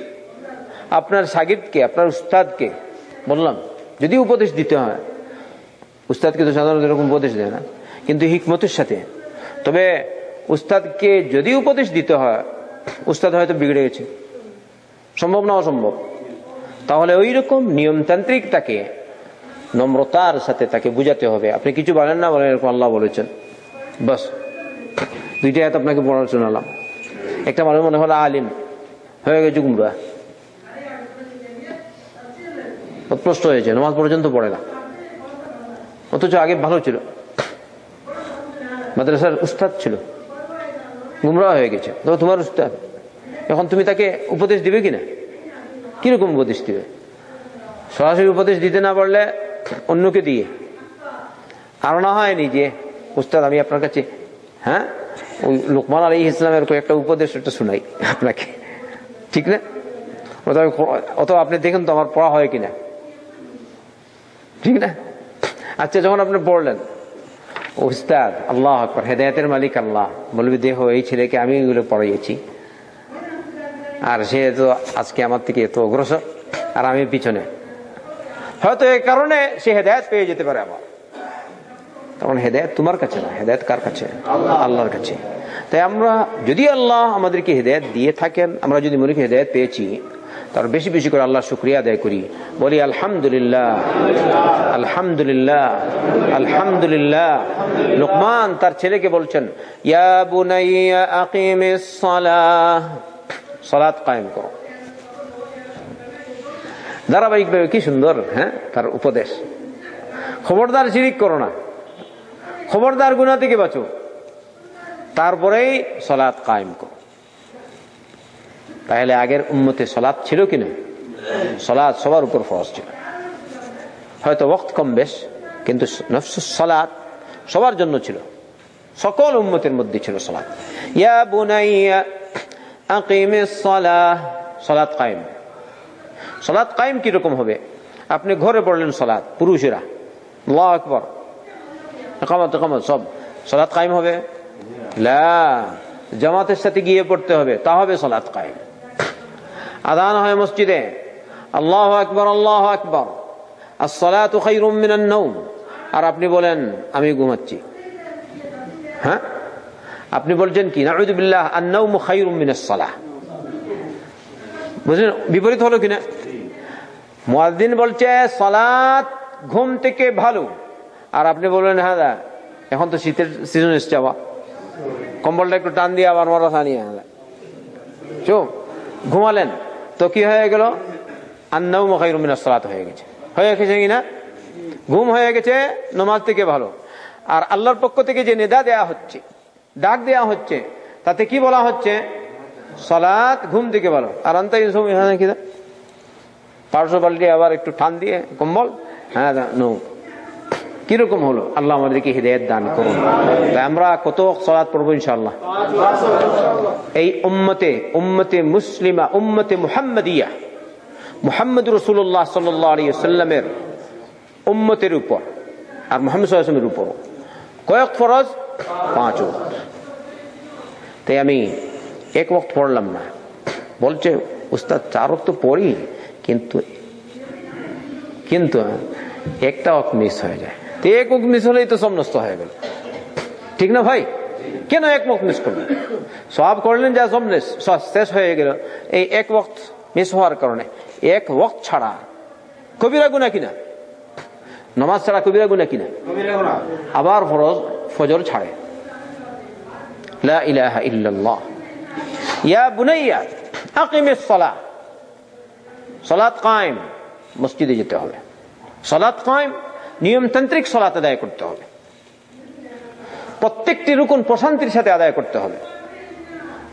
S1: আপনার সাগিদকে, আপনার উস্তাদকে বললাম, যদি উপদেশ দিতে হয়, উস্তাদকে তো সাধারণত এরকম উপদেশ দেয় না, কিন্তু হিকমতের সাথে। তবে উস্তাদকে যদি উপদেশ দিতে হয়, উস্তাদ হয়তো বিগড়ে গেছে। সম্ভব না অসম্ভব। তাহলে ওই রকম নিয়মতান্ত্রিক তাকে নম্রতার সাথে তাকে বুঝাতে হবে। আপনি কিছু বলেন না, বলেন এরকম আল্লাহ বলেছেন। বাস। দুইটা এত আপনাকে পড়ানো শোনালাম একটা মানুষ মনে হলো আলিম, হয়ে গেছে গুমরা প্রশ্ন হয়েছে, নমাজ পর্যন্ত পড়ে না। অথচ আগে ভালো ছিল। মাদ্রাসার উস্তাদ ছিল। গুমরা হয়ে গেছে। তবে তোমার উস্তাদ। এখন তুমি তাকে উপদেশ দিবে কিনা? কীরকম উপদেশ দিবে? সরাসরি উপদেশ দিতে না পারলে অন্যকে দিয়ে। আর না হয় নিজে উস্তাদ, আমি আপনার কাছে হ্যাঁ? ওই লোকমান আলী ইসলামের কয়েকটা উপদেশ একটা শোনাই আপনাকে। ঠিক না? অথবা আপনি দেখেন তো আমার পড়া হয় কিনা। ঠিক না? আচ্ছা যখন আপনি পড়লেন, উস্তাদ, আল্লাহ আকবর, হেদায়তের মালিক আল্লাহ, বলবি, দেহ, এই ছেলেকে আমি এগুলো পড়াইয়েছি। আর সে তো আজকে আমার থেকে এত অগ্রসর, আর আমি পিছনে। হয়তো এই কারণে সে হেদায়ত পেয়ে যেতে পারে আবার। তখন হেদায়ত তোমার কাছে না, হেদায়ত কার কাছে? আল্লাহর কাছে। তাই আমরা, যদি আল্লাহ আমাদেরকে হেদায়ত দিয়ে থাকেন, আমরা যদি মনে হেদায়ত পেয়েছি, তার বেশি বেশি করে আল্লাহ শুক্রিয়া আদায় করি। বলি, আলহামদুলিল্লাহ আলহামদুলিল্লাহ আলহামদুলিল্লাহ। লোকমান তার ছেলেকে বলছেন, ইয়া বুনাইয়া আকিমিস সালাহ। সালাত কায়েম করো। ধারাবাহিকভাবে কি সুন্দর হ্যাঁ? তার উপদেশ। খবরদার শিরিক করো না। খবরদার গুণা থেকে বাঁচো। তারপরেই সলাৎ কায়েম করো। তাহলে আগের উন্মতে সলাৎ ছিল কিনা সলাৎ সবার উপর ফরজ ছিল। হয়তো ওক্ত কম বেশ, কিন্তু সলাৎ সবার জন্য ছিল। সকল উন্মতের মধ্যে ছিল সলাৎ। ইয়া বুনাইয়া আকিমিস সালাহ, সলাৎ কায়েম। সলাৎ কায়েম কীরকম হবে? আপনি ঘরে পড়লেন সলাৎ, পুরুষেরা। আল্লাহ আকবর। একামত একামত, সব। সলাৎ কায়েম হবে? জামাতের সাথে গিয়ে পড়তে হবে, তা হবে সলাৎ কায়েম। আদান হয় মসজিদে। আল্লাহ আকবর আল্লাহ আকবর। নওম। আর আপনি বলেন, আমি ঘুমাচ্ছি। হ্যাঁ? আপনি বলছেন কি সালাহ। বুঝলেন? বিপরীত হলো কিনা? মুয়াজ্জিন বলছে, সালাত ঘুম থেকে ভালো। আর আপনি বললেন হ্যাঁ দা, এখন তো শীতের সিজন এসছে আবার। কম্বলটা একটু টান দিয়ে আবার মরা নিয়ে হ্যাঁ চো ঘুমালেন। তো কি হয়ে গেল? আন্নাও মখাইরুমিনা সালাত হয়ে গেছে। হয়ে গেছে কিনা ঘুম হয়ে গেছে, নমাজ থেকে ভালো। আর আল্লাহর পক্ষ থেকে যে নেদা দেয়া হচ্ছে, ডাক দেয়া হচ্ছে, তাতে কি বলা হচ্ছে? সলাৎ ঘুম থেকে ভালো। আর আন্তা পার্শ্ব আবার একটু ঠান দিয়ে কম্বল হ্যাঁ কীরকম হলো? আল্লাহ আমাদেরকে হৃদয়ের দান করুন। আমরা কত সলাৎ পড়ব ইনশাল্লাহ এই উম্মতে উম্মতে মুসলিমা, উম্মতে মুহাম্মদিয়া মুহাম্মদ রসুল্লাহ সাল্লামের উম্মতের উপর আর মোহাম্মদ সাল্লামের উপর কয়েক ফরজ? পাঁচ তাই আমি এক ওক্ত পড়লাম না। বলছে, উস্তাদ, চার তো পড়ি? কিন্তু কিন্তু একটা অক মিস হয়ে যায়। তো এক মুখ মিস হলেই তো সব নষ্ট হয়ে গেল। ঠিক না ভাই? কেন এক মুখ মিস করলেন? সব করলেন যা সব শেষ হয়ে গেল। এই এক ওক্ত মিস হওয়ার কারণে এক ওক্ত ছাড়া কবিরা গুনা কিনা? নমাজ ছাড়া কবিরা গুনা কিনা? আবার ফরজ ফজর ছাড়ে। লা ইলাহা ইল্লাল্লাহ। ইয়া বুনাইয়া আকিমিস সালাহ। সালাত কায়েম মসজিদে যেতে হবে। সালাত কায়েম নিয়মতান্ত্রিক সলাত আদায় করতে হবে। প্রত্যেকটি রুকুন প্রশান্তির সাথে আদায় করতে হবে।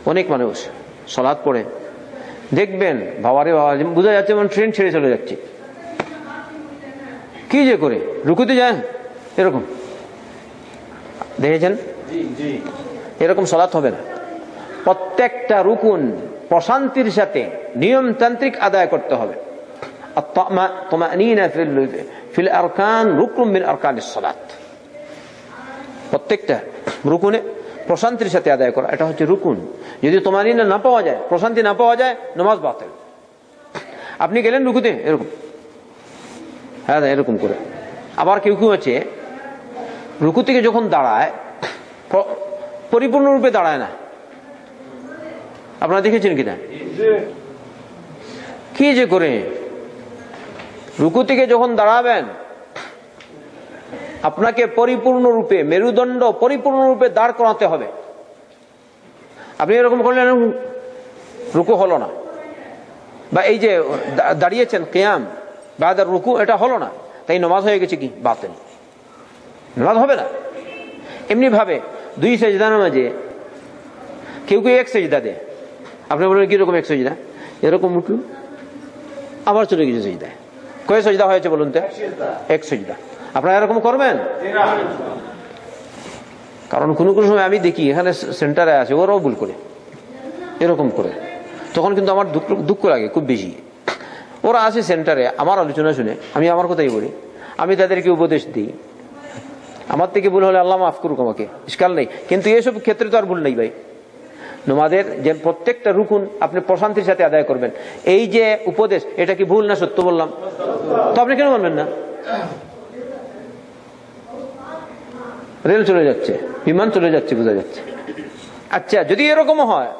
S1: অনেক মানুষ সলাদ পড়ে দেখবেন বাবারে বাবা বোঝা যাচ্ছে মানে ট্রেন ছেড়ে চলে যাচ্ছে। কি যে করে রুকুতে যায় এরকম। দেখেছেন? এরকম সলাৎ হবে না। প্রত্যেকটা রুকুন প্রশান্তির সাথে নিয়মতান্ত্রিক আদায় করতে হবে। প্রত্যেকটা রুকুনে প্রশান্তির সাথে আদায় করা, এটা হচ্ছে রুকুন। যদি তোমার না পাওয়া যায়, প্রশান্তি না পাওয়া যায়, নমাজ আপনি গেলেন রুকুতে, এরকম। হ্যাঁ, হ্যাঁ এরকম করে। আবার কেউ কেউ আছে, রুকু থেকে যখন দাঁড়ায় পরিপূর্ণরূপে দাঁড়ায় না। আপনারা দেখেছেন কিনা? কি যে করে? রুকু থেকে যখন দাঁড়াবেন, আপনাকে পরিপূর্ণরূপে মেরুদণ্ড পরিপূর্ণরূপে দাঁড় করাতে হবে। আপনি এরকম করলেন, রুকু হলো না। বা এই যে দাঁড়িয়েছেন, কেয়াম বা রুকু, এটা হলো না। তাই নমাজ হয়ে গেছে কি? বাতেন নামাজ হবে না। এমনি ভাবে দুই সেজদার মাঝে কেউ কেউ এক সেজদা দেয়। আপনি বলবেন কীরকম এক সেজদা? এরকম উঠল আবার চলে গেছে সেজদায় কয় সজদা হয়েছে বলুন তো? এক সজদা। আপনারা এরকম করবেন? কারণ কোনো কোনো সময় আমি দেখি, এখানে সেন্টারে আছে, ওরাও ভুল করে। এরকম করে। তখন কিন্তু আমার দুঃখ লাগে খুব বেশি। ওরা আছে সেন্টারে, আমার আলোচনা শুনে, আমি আমার কথাই বলি। আমি তাদেরকে উপদেশ দিই। আমার থেকে ভুল হলে আল্লাহ মাফ করুক আমাকে ইস্কাল নেই। কিন্তু এসব ক্ষেত্রে তো আর ভুল নেই ভাই। নোমাদের যে প্রত্যেকটা রুকুন আপনি প্রশান্তির সাথে আদায় করবেন। এই যে উপদেশ, এটা কি ভুল না সত্য বললাম? তো আপনি কেন বলবেন না? রেল চলে যাচ্ছে, বিমান চলে যাচ্ছে, বোঝা যাচ্ছে। আচ্ছা যদি এরকম হয়,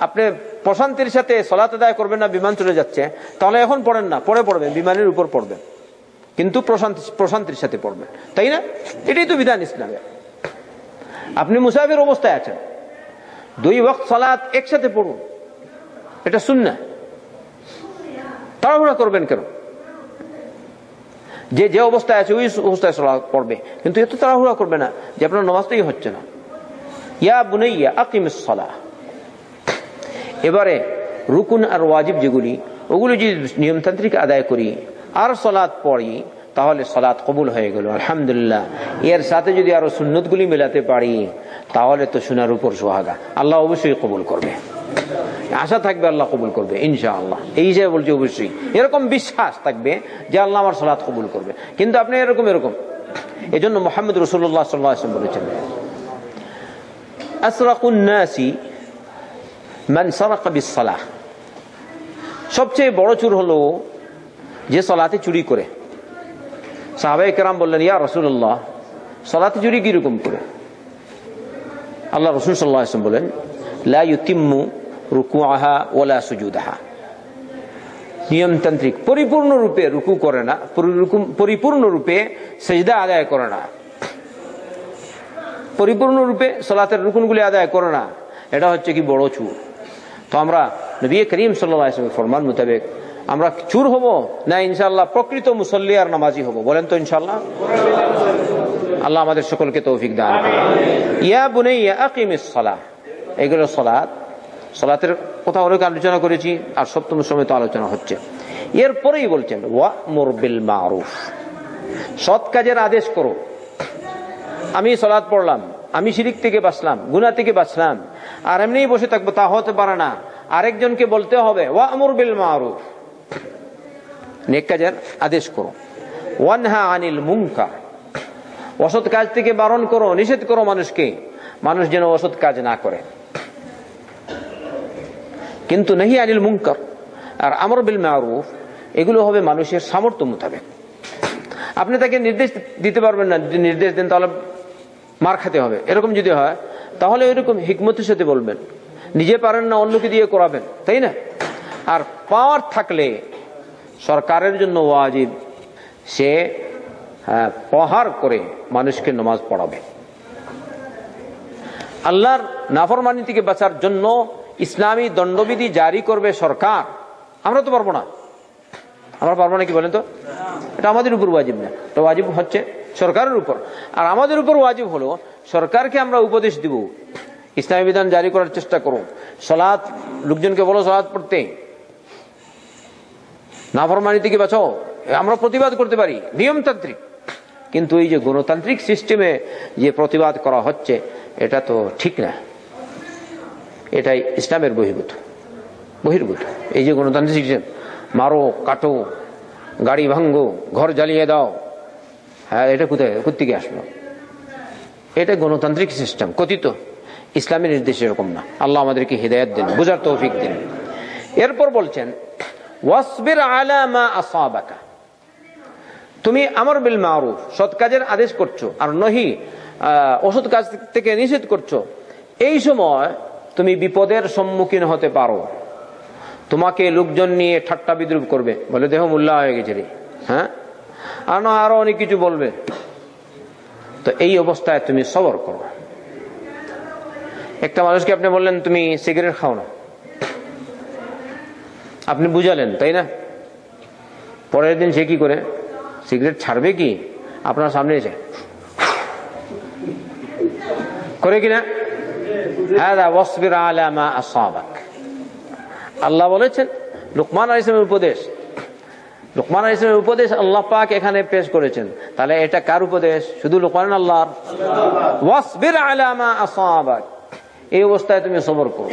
S1: আপনি প্রশান্তির সাথে সলাত আদায় করবেন না, বিমান চলে যাচ্ছে, তাহলে এখন পড়েন না, পরে পড়বেন, বিমানের উপর পড়বেন। কিন্তু প্রশান্তি, প্রশান্তির সাথে পড়বেন, তাই না? এটাই তো বিধান ইসলামের। আপনি মুসাফির অবস্থায় আছেন। দুই বক্ত সালাত একসাথে পড়ুন। এটা শুন না তাড়াহুড়া করবেন কেন? যে যে অবস্থায় আছে ওই অবস্থায় সালাত পড়বে। কিন্তু এত তাড়াহুড়া করবে না যে আপনার নমাজটাই হচ্ছে না। ইয়া বুনাইয়া আকিম সালাহ। এবারে রুকুন আর ওয়াজিব যেগুলি, ওগুলো যদি নিয়মতান্ত্রিক আদায় করি, আর সলাদ পড়ি তাহলে সলাদ কবুল হয়ে গেল, আলহামদুলিল্লাহ। এর সাথে যদি আরও সুন্নতগুলি মেলাতে পারি, তাহলে তো সোনার উপর সোহাগা। আল্লাহ অবশ্যই কবুল করবে। আশা থাকবে আল্লাহ কবুল করবে ইনশা আল্লাহ এই হিসেবে বলছি অবশ্যই। এরকম বিশ্বাস থাকবে যে আল্লাহ আমার সলাদ কবুল করবে। কিন্তু আপনি এরকম এরকম। এই জন্য মোহাম্মদ রসুল্লাহ সাল্লাম বলেছেন সবচেয়ে বড় চুর হলো যে সলাতে চুরি করে। সাহাবাই বললেন, ইয়া রসুল্লাহ সলাতে চুরি কীরকম করে? আল্লাহ রসুল সাল্লাহ বলেন লাইতিম্মু রুকু আহা ওলা সুজুদাহা। নিয়মতান্ত্রিক পরিপূর্ণ রূপে রুকু করে না পরিপূর্ণ রূপে সেজদা আদায় করে না। পরিপূর্ণ রূপে সলাতের রুকুনগুলি আদায় করে না। এটা হচ্ছে কি বড় চুর। তো আমরা নবী করিম সাল্লাহ ফরমান মোতাবেক আমরা চুর হব? না ইনশাল্লাহ প্রকৃত মুসল্লি আর নামাজি হব। বলেন তো ইনশাল্লাহ আল্লাহ আমাদের সকলকে তৌফিক দান ইয়া বুনাইয়া আকিমিস সালাহ। এগুলো সলাৎ সলাতের কথা অনেক আলোচনা করেছি, আর সপ্তম সময় তো আলোচনা হচ্ছে। এরপরেই বলছেন ওয়া মুরবিল মারুফ। সৎ কাজের আদেশ করো। আমি সলাদ পড়লাম, আমি শিরিক থেকে বাঁচলাম গুনা থেকে বাঁচলাম, আর এমনি বসে থাকব, তা হতে পারে না। আরেকজনকে বলতে হবে ওয়া মুরবিল মারুফ। নেক কাজের আদেশ করো। ওয়ানহা আনিল মুঙ্কা অসৎ কাজ থেকে বারণ করো, নিষেধ করো মানুষকে। মানুষ যেন অসৎ কাজ না করে। কিন্তু নেহি আনিল মুঙ্কার আর আমর বিল মারুফ, এগুলো হবে মানুষের সামর্থ্য মোতাবেক। আপনি তাকে নির্দেশ দিতে পারবেন না, যদি নির্দেশ দেন তাহলে মার খেতে হবে। এরকম যদি হয়, তাহলে এরকম হিকমতের সাথে বলবেন। নিজে পারেন না, অন্যকে দিয়ে করাবেন, তাই না? আর পাওয়ার থাকলে সরকারের জন্য ওয়াজিব, সে প্রহার করে মানুষকে নমাজ পড়াবে। আল্লাহর নাফরমানি থেকে বাঁচার জন্য ইসলামী দণ্ডবিধি জারি করবে সরকার। আমরা তো পারব না। আমরা পারব না কি বলেন তো? এটা আমাদের উপর ওয়াজিব না। এটা ওয়াজিব হচ্ছে সরকারের উপর। আর আমাদের উপর ওয়াজিব হলো, সরকারকে আমরা উপদেশ দিব, ইসলামী বিধান জারি করার চেষ্টা করো সলাৎ, লোকজনকে বলো সলাৎ পড়তে। নাফরমানি থেকে বাঁচাও? আমরা প্রতিবাদ করতে পারি, নিয়মতান্ত্রিক। কিন্তু এই যে গণতান্ত্রিক সিস্টেমে যে প্রতিবাদ করা হচ্ছে, এটা তো ঠিক না। এটাই ইসলামের বহির্ভূত বহির্ভূত। এই যে গণতান্ত্রিক সিস্টেম, মারো, কাটো, গাড়ি ভাঙ্গো ঘর জ্বালিয়ে দাও। হ্যাঁ এটা কোথায় কোথেকে আসলো? এটা গণতান্ত্রিক সিস্টেম, কথিত। ইসলামের নির্দেশ এরকম না। আল্লাহ আমাদেরকে হৃদায়ত দিন, বুঝার তৌফিক দিন। এরপর বলছেন ওয়াসবির মা তুমি আমর বিল মারুফ, সৎ কাজের আদেশ করছ আর নহি অসৎ কাজ থেকে নিষেধ করছ। এই সময় তুমি বিপদের সম্মুখীন হতে পারো। তোমাকে লোকজন নিয়ে ঠাট্টা বিদ্রুপ করবে। বলে দেহ মূল্যা হয়ে গেছে রে। হ্যাঁ? আর না আরও অনেক কিছু বলবে। তো এই অবস্থায় তুমি সবর করো। একটা মানুষকে আপনি বললেন, তুমি সিগারেট খাও না। আপনি বুঝালেন, তাই না? পরের দিন সে কি করে? সিগারেট ছাড়বে কি? আপনার সামনে এসে। করে কিনা? আল্লাহ বলেছেন, লুকমান আল উপদেশ। লুকমান আল উপদেশ আল্লাহ পাক এখানে পেশ করেছেন। তাহলে এটা কার উপদেশ? শুধু লুকমান আল্লাহর? ওয়াসবির আলামা আসাবাক। এই অবস্থায় তুমি সবর করো।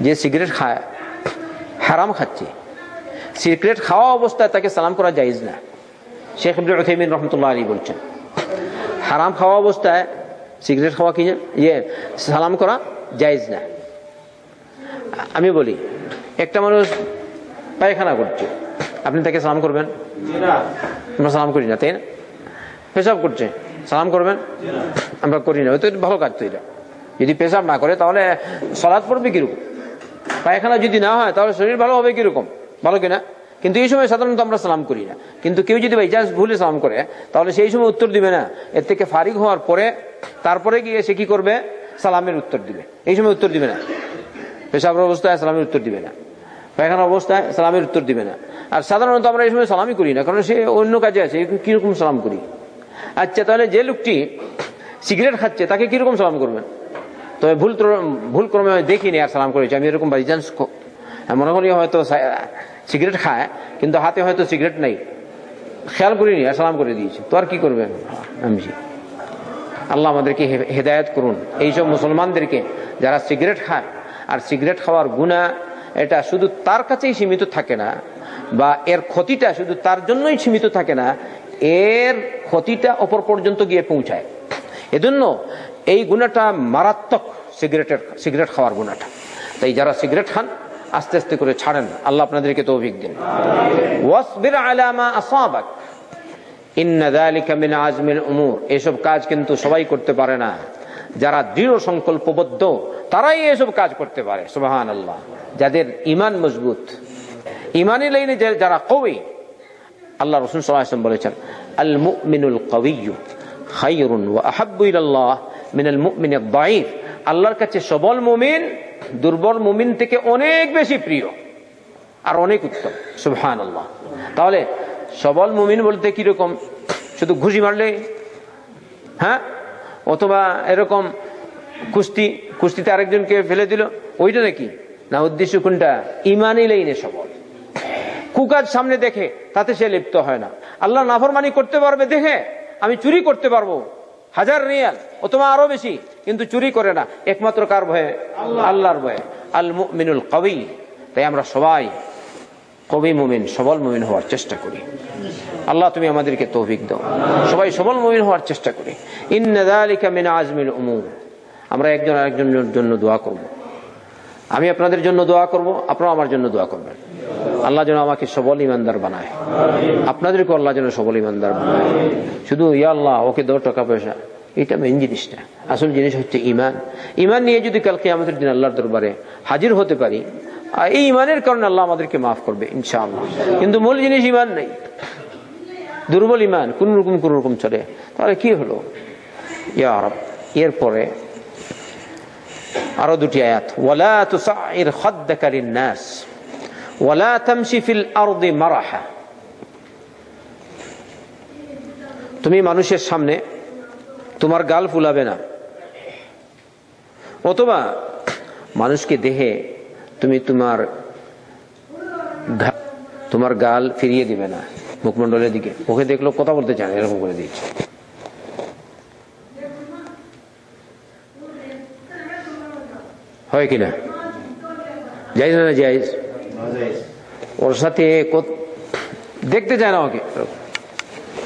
S1: যে সিগারেট খায় হারাম খাচ্ছে। সিগারেট খাওয়া অবস্থায় তাকে সালাম করা যাইজ না। শেখ উথাইমিন রহমতুল্লাহ আলী বলছেন, হারাম খাওয়া অবস্থায় সিগারেট খাওয়া কি ইয়ে সালাম করা জায়েজ না। আমি বলি, একটা মানুষ পায়খানা করছে, আপনি তাকে সালাম করবেন? আমরা সালাম করি না, তাই না? পেশাব করছে, সালাম করবেন? আমরা করি না তো ভালো কাজ তো এটা। যদি পেশাব না করে, তাহলে সলাদ পড়বে কীরকম? পায়খানা যদি না হয়, তাহলে শরীর ভালো হবে কীরকম? ভালো কিনা? কিন্তু এই সময় সাধারণত আমরা সালাম করি না। কিন্তু কেউ যদি বাইচান্স ভুলে সালাম করে, তাহলে সেই সময় উত্তর দিবে না। এর থেকে ফারিক হওয়ার পরে, তারপরে গিয়ে সে কি করবে? সালামের উত্তর দিবে। এই সময় উত্তর দিবে না। পেশাবের অবস্থায় সালামের উত্তর দিবে না। পায়খানা অবস্থায় সালামের উত্তর দিবে না। আর সাধারণত আমরা এই সময় সালামই করি না, কারণ সে অন্য কাজে আছে কীরকম সালাম করি? আচ্ছা তাহলে যে লোকটি সিগারেট খাচ্ছে, তাকে কীরকম সালাম করবেন? তবে ভুল ভুল ক্রমে দেখিনি, আর সালাম করেছি। আমি এরকম বাইচান্স মনে করি হয়তো সিগারেট খায়, কিন্তু হাতে হয়তো সিগারেট নাই। খেয়াল করিনি, আর সালাম করে দিয়েছি। তো আর কি করবেন আমি আল্লাহ আমাদেরকে হেদায়ত করুন। এইসব মুসলমানদেরকে যারা সিগারেট খায়, আর সিগারেট খাওয়ার গুণা এটা শুধু তার কাছেই সীমিত থাকে না, বা এর ক্ষতিটা শুধু তার জন্যই সীমিত থাকে না, এর ক্ষতিটা অপর পর্যন্ত গিয়ে পৌঁছায়। এজন্য এই গুণাটা মারাত্মক সিগারেটের, সিগারেট খাওয়ার গুণাটা। তাই যারা সিগারেট খান, আস্তে আস্তে করে ছাড়েন। আল্লাহ আপনাদেরকে তো তৌফিক দিন। ওয়াসবির আলামা আসাবাক। এসব কাজ কিন্তু সবাই করতে পারে না। যারা দৃঢ় সংকল্পবদ্ধ, তারাই এসব কাজ করতে পারে। সুবাহান আল্লাহ যাদের ইমান মজবুত। ইমানি লাইনে যারা কবি আল্লাহ রসুল সাল্লাম বলেছেন, আল মুমিনুল কবিয়ু খাইরুন ওয়া আহাব্বু মিনাল মুমিনিদ দাঈফ। আল্লাহর কাছে সবল মুমিন, দুর্বল মুমিন থেকে অনেক বেশি প্রিয় আর অনেক উত্তম। সুবহান আল্লাহ তাহলে সবল মুমিন বলতে কীরকম শুধু ঘুষি মারলে? হ্যাঁ? অথবা এরকম কুস্তি, কুস্তিতে আরেকজনকে ফেলে দিল? ওইটা নাকি? না, উদ্দেশ্য কোনটা? ইমানই লাইনে সবল। কুকাজ সামনে দেখে, তাতে সে লিপ্ত হয় না। আল্লাহ নাফরমানি করতে পারবে দেখে, আমি চুরি করতে পারব। হাজার রিয়াল অথবা আরও বেশি কিন্তু চুরি করে না একমাত্র কার ভয়ে? আল্লাহর ভয়ে। আল মিনুল কবি তাই আমরা সবাই কবি মুমিন সবল মুমিন হওয়ার চেষ্টা করি। আল্লাহ তুমি আমাদেরকে তৌফিক দাও। সবাই সবল মুমিন হওয়ার চেষ্টা করি। ইন্নালিকা মিন আজমিল উমুর। আমরা একজন আরেকজনের জন্য দোয়া করব। আমি আপনাদের জন্য দোয়া করব আপনারা আমার জন্য দোয়া করবেন। আল্লাহ যেন আমাকে সবল ইমানদার বানায়। আপনাদেরকে আল্লাহ যেন সবল ইমানদার বানায়। শুধু ইয়া আল্লাহ, ওকে দশ টাকা পয়সা, এটা মেন জিনিসটা আসল জিনিস হচ্ছে ইমান। ইমান নিয়ে যদি কালকে আমাদের দিন আল্লাহর দরবারে হাজির হতে পারি এই ইমানের কারণে আল্লাহ আমাদেরকে মাফ করবে, ইনশাআল্লাহ। কিন্তু মূল জিনিস ইমান নেই। দুর্বল ইমান, কোন রকম কোন রকম চলে। তাহলে কি হলো? এরপরে আরও দুটি আয়াত। ওয়ালা তুসাইর খাদ্দাকা লিন-নাস। ওয়ালা তুমি মানুষের সামনে তোমার গাল ফুলাবে না। অথবা মানুষকে দেহে তুমি তোমার তোমার গাল ফিরিয়ে দিবে না মুখমন্ডলের দিকে। ওকে দেখল, কথা বলতে চান এরকম করে দিচ্ছে। হয় কিনা? যাইজ না যাইজ ওর সাথে দেখতে চায় না ওকে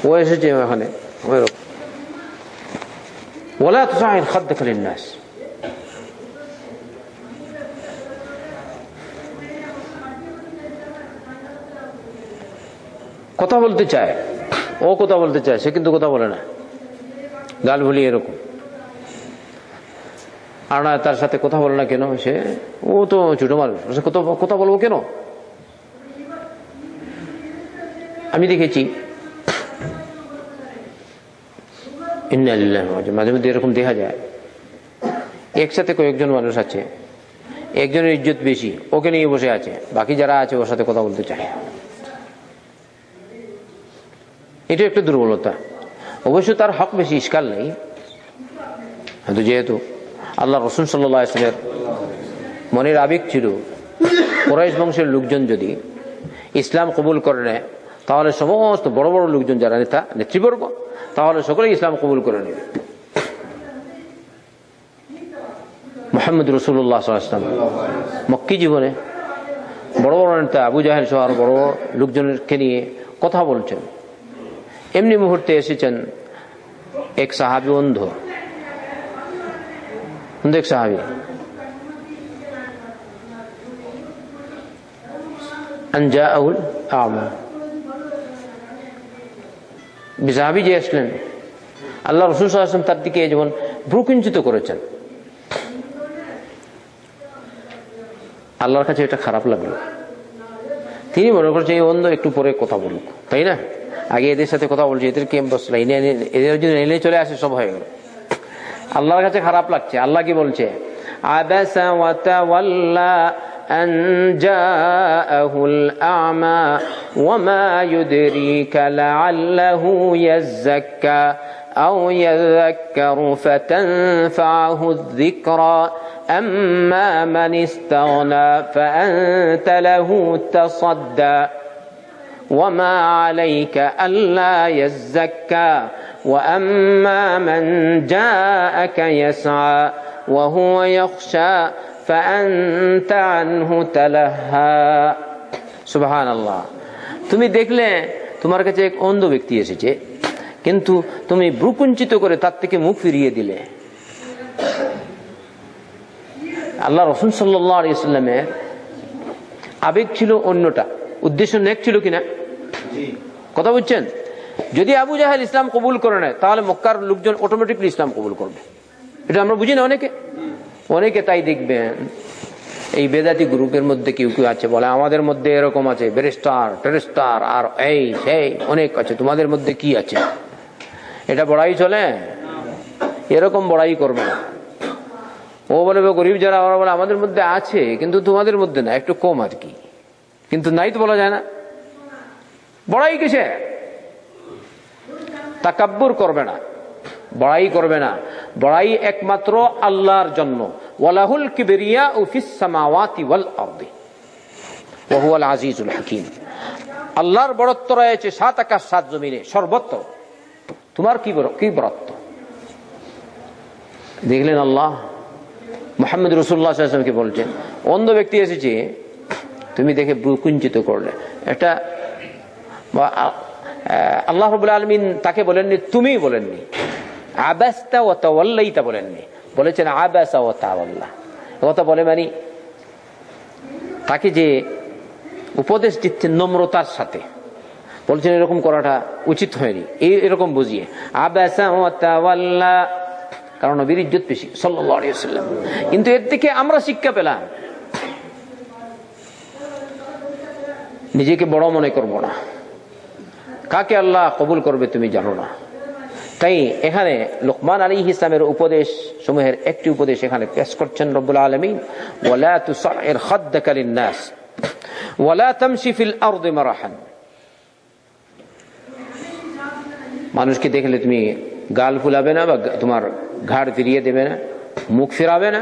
S1: ও এসেছে ওখানে ولا تصعد خدك للناس কথা বলতে চায় ও কথা বলতে চায় সে কিন্তু কথা বলে না গাল ভুলি এরকম আর না তার সাথে কথা বলে না কেন? সে, ও তো ছোট মানুষ। কথা বলব কেন? আমি দেখেছি। মাঝে মধ্যে এরকম দেখা যায়। একসাথে কয়েকজন মানুষ আছে। একজনের ইজ্জত বেশি, ওকে নিয়ে বসে আছে। বাকি যারা আছে, ওর সাথে কথা বলতে চায়। এটা একটা দুর্বলতা। অবশ্য তার হক বেশি ইস্কাল নেই। যেহেতু আল্লাহ রসুন সাল্লামের মনের আবেগ ছিল। কোরাইশ বংশের লোকজন যদি ইসলাম কবুল করে নেয়, তাহলে সমস্ত বড় বড় লোকজন যারা নেতা, নেতৃবর্গ, তাহলে সকলেই ইসলাম কবুল করে নেবে। মোহাম্মদ রসুল্লাহ ইসলাম মক্কি জীবনে বড় বড় নেতা আবু জাহের সহ বড় বড় লোকজনকে নিয়ে কথা বলছেন। এমনি মুহূর্তে এসেছেন এক সাহাবি অন্ধ। এক সাহাবি আসলেন আল্লাহ রসুল সাল্লাম তার দিকে যেমন ভ্রুকিঞ্চিত করেছেন আল্লাহর কাছে এটা খারাপ লাগল। তিনি মনে করছেন এই অন্ধ একটু পরে কথা বলুক। তাই না? আগে এদের সাথে কথা বলছি এদের কেম বসল এদের যদি এনে চলে আসে, সব হয়ে গেল। আল্লাহর কাছে খারাপ লাগছে আল্লাহ কি বলছে আবাসা ওয়াতাওয়াল্লা أن جاءه الأعمى وما يدريك لعله يزكى أو يذكر فتنفعه الذكرى أما من استغنى فأنت له تصدى وما عليك ألا يزكى وأما من جاءك يسعى وهو يخشى فأنت عنه تلهى سبحان الله তুমি দেখলে তোমার কাছে এক অন্ধ ব্যক্তি এসেছে কিন্তু তুমি ভ্রুকুঞ্চিত করে তার থেকে মুখ ফিরিয়ে দিলে আল্লাহ রসুন সাল্লামের আবেগ ছিল অন্যটা উদ্দেশ্য নেক ছিল কিনা কথা বুঝছেন যদি আবু জাহেল ইসলাম কবুল করে নেয়, তাহলে মক্কার লোকজন অটোমেটিকলি ইসলাম কবুল করবে। এটা আমরা বুঝি না অনেকে। অনেকে তাই দেখবেন, এই বেদাতি গ্রুপের মধ্যে কেউ কেউ আছে, বলে, আমাদের মধ্যে এরকম আছে, ব্যারিস্টার, টেরিস্টার, আর এই, সেই, অনেক আছে, তোমাদের মধ্যে কি আছে? এটা বড়াই চলে। এরকম বড়াই করবে না। ও বলে গরিব যারা, ওরা বলে, আমাদের মধ্যে আছে, কিন্তু তোমাদের মধ্যে না, একটু কম আর কি। কিন্তু নাই তো বলা যায় না। বড়াই কিসে তাকাব্বুর করবে না, বড়াই করবে না। বড়াই একমাত্র আল্লাহর জন্য। ওয়ালাহুল কিবরিয়া উফিস সামাওয়াতি ওয়াল আরদি। ওহুয়াল আজিজুল হাকিম। আল্লাহর বড়ত্ব রয়েছে সাত আকাশ, সাত জমিনে, সর্বত্র। তোমার কি কি বরত্ব দেখলেন আল্লাহ? মোহাম্মদ রসুল্লাহামকে বলছেন, অন্ধ ব্যক্তি এসেছে, তুমি দেখে কুঞ্চিত করলে। এটা আল্লাহ রবুল্লা আলমিন তাকে বলেননি তুমি বলেননি। আবাস্তা বলেননি। বলেছেন, আবাসা বলে মানে তাকে যে উপদেশ দিচ্ছেন নম্রতার সাথে, বলছেন এরকম করাটা উচিত হয়নি। এই এরকম বুঝিয়ে, আবাসা কারণ নবীর ইজ্জত বেশি সাল্লাম কিন্তু এর থেকে আমরা শিক্ষা পেলাম, নিজেকে বড় মনে করব না। কাকে আল্লাহ কবুল করবে তুমি জানো না। তাই এখানে লোকমান আলী ইসলামের উপদেশ সমূহের একটি উপদেশ এখানে পেশ করছেন রব্বুল আলমিন, ওয়ালা তুসাইর খাদ্দাকা লিন্নাস, ওয়ালা তামশি ফিল আরদি মারাহান। মানুষকে দেখলে তুমি গাল ফুলাবে না বা তোমার ঘাড় ফিরিয়ে দেবে না, মুখ ফিরাবে না।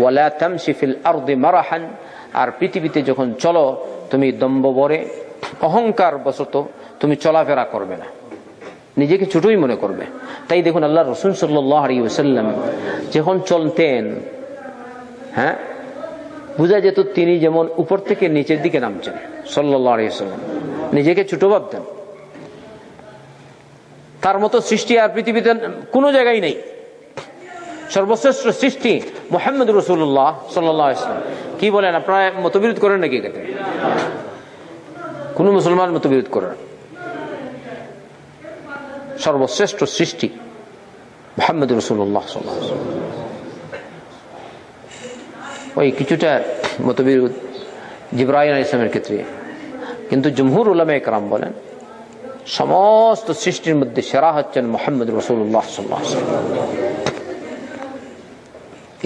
S1: ওয়ালা তামশি ফিল আরদি মারাহান, আর পৃথিবীতে যখন চলো, তুমি দম্ব বরে অহংকার বশত তুমি চলাফেরা করবে না। নিজেকে ছোটই মনে করবে। তাই দেখুন আল্লাহ রসুল সাল্লাম যখন চলতেন হ্যাঁ বোঝা যেত তিনি যেমন উপর থেকে নিচের দিকে নামছেন সাল্লাম নিজেকে ছোট ভাবতেন। তার মতো সৃষ্টি আর পৃথিবীতে কোনো জায়গায় নেই। সর্বশ্রেষ্ঠ সৃষ্টি মোহাম্মদ রসুল্লাহ সাল্লাম কি বলেন, আপনারা মতবিরোধ করেন নাকি কোন মুসলমান মতবিরোধ করেন সর্বশ্রেষ্ঠ সৃষ্টি মোহাম্মদ রসুল্লাহ সাল্লাহ ওই কিছুটা মতবিরোধ জিব্রাহিম ইসলামের ক্ষেত্রে। কিন্তু জমহুর উলামা একরাম বলেন, সমস্ত সৃষ্টির মধ্যে সেরা হচ্ছেন মোহাম্মদ রসুল্লাহ সাল্লাহ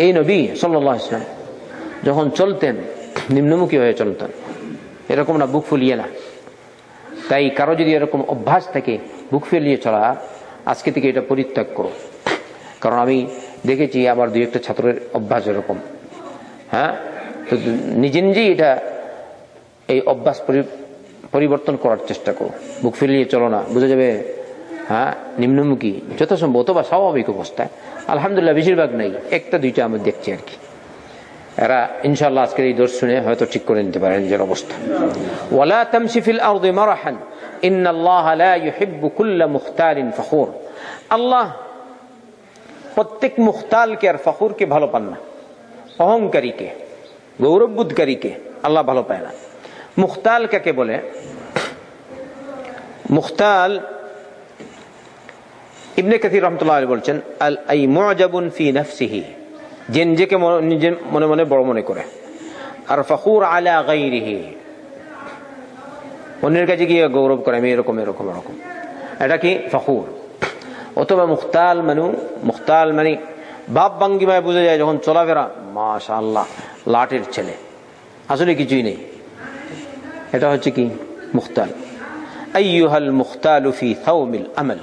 S1: এই নবী সাল্লাহ ইসলাম যখন চলতেন, নিম্নমুখী হয়ে চলতেন, এরকম না বুক ফুলিয়ে না। তাই কারও যদি এরকম অভ্যাস থাকে, বুক ফেলিয়ে চলা, আজকে থেকে এটা পরিত্যাগ করো। কারণ আমি দেখেছি আমার দুই একটা ছাত্রের অভ্যাস এরকম। হ্যাঁ? তো নিজে নিজেই এটা, এই অভ্যাস পরিবর্তন করার চেষ্টা করো। বুক ফেলিয়ে চলো না, বুঝে যাবে? হ্যাঁ? নিম্নমুখী, যথাসম্ভব, অথবা স্বাভাবিক অবস্থায়। আলহামদুলিল্লাহ, বেশিরভাগ নেই। একটা, দুইটা আমি দেখছি আর কি। এরা ইনশাল্লাহ আজকের এই দোষ শুনে হয়তো ঠিক করে নিতে পারে নিজের অবস্থা। ওয়ালা তামসিফিল আরদি মারাহান, ইন্নাল্লাহ লা ইউহিব্বু কুল্লা মুখতালিন ফখুর। আল্লাহ প্রত্যেক মুখতালকে আর ফখুরকে ভালো পান না। অহংকারীকে গৌরববোধকারীকে আল্লাহ ভালো পায় না। মুখতাল কাকে বলে? মুখতাল ইবনে কাসির রহমতুল্লাহ বলছেন আল আই মুআজাবুন ফি নাফসিহি। যে নিজেকে নিজে মনে মনে বড় মনে করে। আর ফখুর আলা গাইরিহি। অন্যের কাছে গিয়ে গৌরব করে, আমি এরকম এরকম এরকম। এটা কি? ফখুর। অথবা মুখতাল মানু, মুখতাল মানে বাপ বাঙ্গিমায় বোঝা যায় যখন চলাফেরা মাশা আল্লাহ লাটের ছেলে। আসলে কিছুই নেই। এটা হচ্ছে কি? মুখতাল। আইয়ুহাল মুখতালু ফি থাউমিল আমল।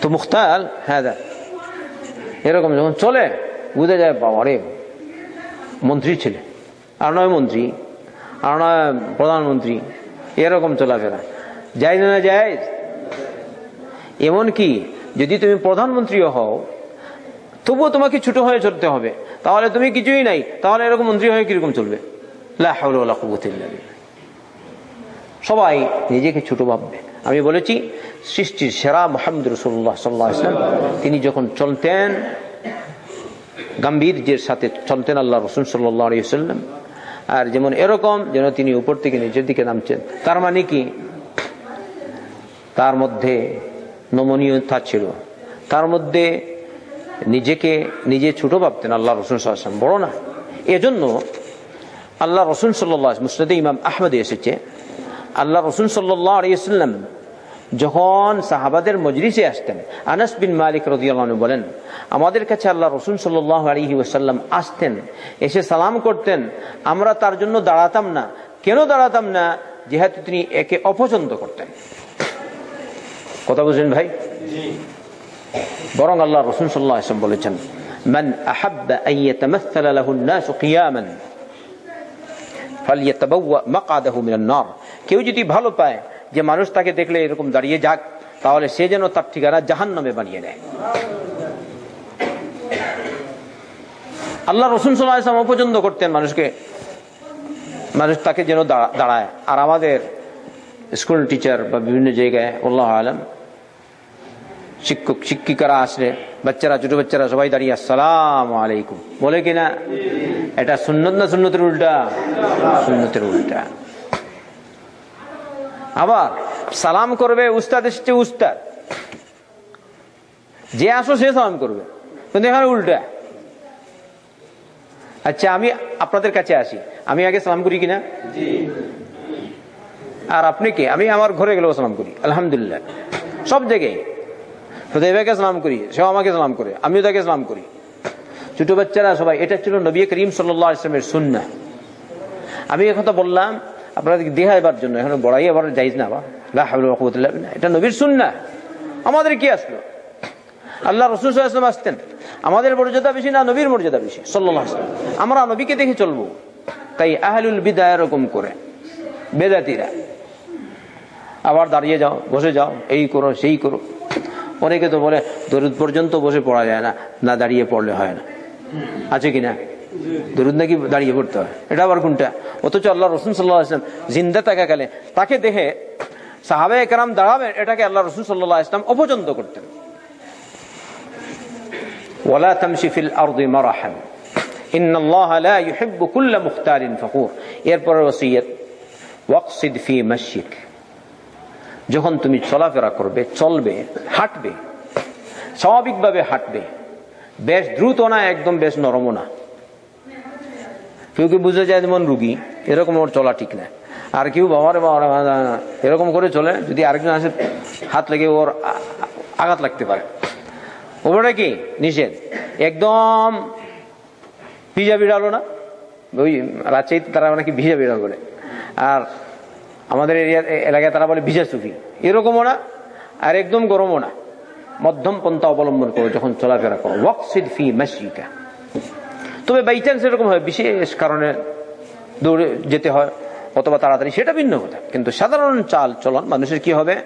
S1: তো মুখতাল হ্যাঁ এরকম যখন চলে, বুঝে যায়, বাবারে, মন্ত্রী ছেলে। আর নয় মন্ত্রী, আর নয় প্রধানমন্ত্রী, এরকম চলাফেরা। যাই না যায় এমন কি, যদি তুমি প্রধানমন্ত্রীও হও, তবুও তোমাকে ছোট হয়ে চলতে হবে। তাহলে তুমি কিছুই নাই, তাহলে এরকম মন্ত্রী হয়ে কীরকম চলবে? সবাই নিজেকে ছোট ভাববে। আমি বলেছি, সৃষ্টির সেরা মোহাম্মদ রসুল্লাহ সাল্লাহ ইসলাম তিনি যখন চলতেন, গাম্ভীর্যের সাথে চলতেন আল্লাহ রসুল সাল্লাম, আর যেমন এরকম যেন তিনি উপর থেকে নিচের দিকে নামছেন। তার মানে কি? তার মধ্যে নমনীয়তা ছিল। তার মধ্যে নিজেকে নিজে ছোট ভাবতেন আল্লাহ রসুল সাল্লাম। বড় না। এজন্য আল্লাহ রসুল সাল্লাহ মুসনাদে ইমাম আহমদে এসেছে আল্লাহ রসুল সাল্লাহ আলিয়াল্লাম যখন সাহাবাদের মজলিসে আসতেন আনাস বিন মালিক রদিয়ালু বলেন আমাদের কাছে আল্লাহ রসুল সাল্লাহ আলহি ওসাল্লাম আসতেন এসে সালাম করতেন আমরা তার জন্য দাঁড়াতাম না কেন দাঁড়াতাম না যেহেতু তিনি একে অপছন্দ করতেন কথা বুঝলেন ভাই বরং আল্লাহ রসুল সাল্লাহ আসলাম বলেছেন من أحب أن يتمثل له الناس قياما فليتبوأ مقعده من النار কেউ যদি ভালো পায় যে মানুষ তাকে দেখলে এরকম দাঁড়িয়ে যাক, তাহলে সে যেন তার ঠিকানা জাহান নামে বানিয়ে নেয়। আল্লাহ রসুন সাল্লাম অপছন্দ করতেন মানুষকে। মানুষ তাকে যেন দাঁড়ায়। আর আমাদের স্কুল টিচার বা বিভিন্ন জায়গায়, আল্লাহ আলম, শিক্ষক, শিক্ষিকারা আসলে, বাচ্চারা, ছোট বাচ্চারা সবাই দাঁড়িয়ে, আসসালাম আলাইকুম। বলে কিনা, এটা সুন্নত না সুন্নতের উল্টা? সুন্নতের উল্টা। আবার সালাম করবে উস্তাদ এসছে উস্তাদ। যে আসো সে সালাম করবে। কিন্তু এখানে উল্টা। আচ্ছা আমি আপনাদের কাছে আসি। আমি আগে সালাম করি কিনা? আর আপনি কে? আমি আমার ঘরে গেলেও সালাম করি। আলহামদুলিল্লাহ। সব জায়গায়। সালাম করি সেও আমাকে সালাম করে। আমিও তাকে সালাম করি। ছোট বাচ্চারা সবাই এটা ছিল নবী করিম সাল্লাহ ইসলামের সুন্না আমি কথা বললাম আপনাদেরকে দেখাইবার জন্য, এখন বড়াই আবার যাইজ না, বা এটা নবীর সুন্না আমাদের কি আসলো? আল্লাহ রসুল সাল্লাম আসতেন। আমাদের মর্যাদা বেশি না নবীর মর্যাদা বেশি সাল্লাহ আমরা নবীকে দেখে চলবো। তাই আহলুল বিদা এরকম করে। বেদাতিরা, আবার দাঁড়িয়ে যাও, বসে যাও, এই করো, সেই করো। অনেকে তো বলে, দরুদ পর্যন্ত বসে পড়া যায় না না দাঁড়িয়ে পড়লে হয় না। আছে কিনা দরুদ নাকি দাঁড়িয়ে পড়তে হয়? এটা আবার কোনটা? অথচ আল্লাহ রসুন সাল্লাহ আসলাম জিন্দা থাকাকালে তাকে দেখে সাহাবে একরাম দাঁড়াবেন, এটাকে আল্লাহ রসুল সাল্লাহ ইসলাম অপছন্দ করতেন। ফি যখন তুমি চলাফেরা করবে, চলবে, হাঁটবে, স্বাভাবিকভাবে হাঁটবে, বেশ দ্রুত না, একদম বেশ নরম না। কেউ কেউ বুঝে যায় যেমন রুগী, এরকম ওর চলা ঠিক না। আর কেউ বাবারে বাবা এরকম করে চলে, যদি আরেকজন আসে, হাত লেগে ওর আঘাত লাগতে পারে। ওটা কি? নিষেধ। একদম ভিজা বিড়ালো না, ওই রাজশাহীতে তারা নাকি ভিজা বিড়াল বলে। আর আমাদের এরিয়া, এলাকায় তারা বলে ভিজা সুফি। এরকমও না, আর একদম গরমও না। মধ্যম পন্থা অবলম্বন করো যখন চলাফেরা করো। ওয়াকসিদ ফি মাসিকা তবে বাই চান্স এরকম হয়, বিশেষ কারণে দৌড়ে যেতে হয়, অথবা তাড়াতাড়ি, সেটা ভিন্ন কথা। কিন্তু সাধারণ চাল চলন, মানুষের কি হবে?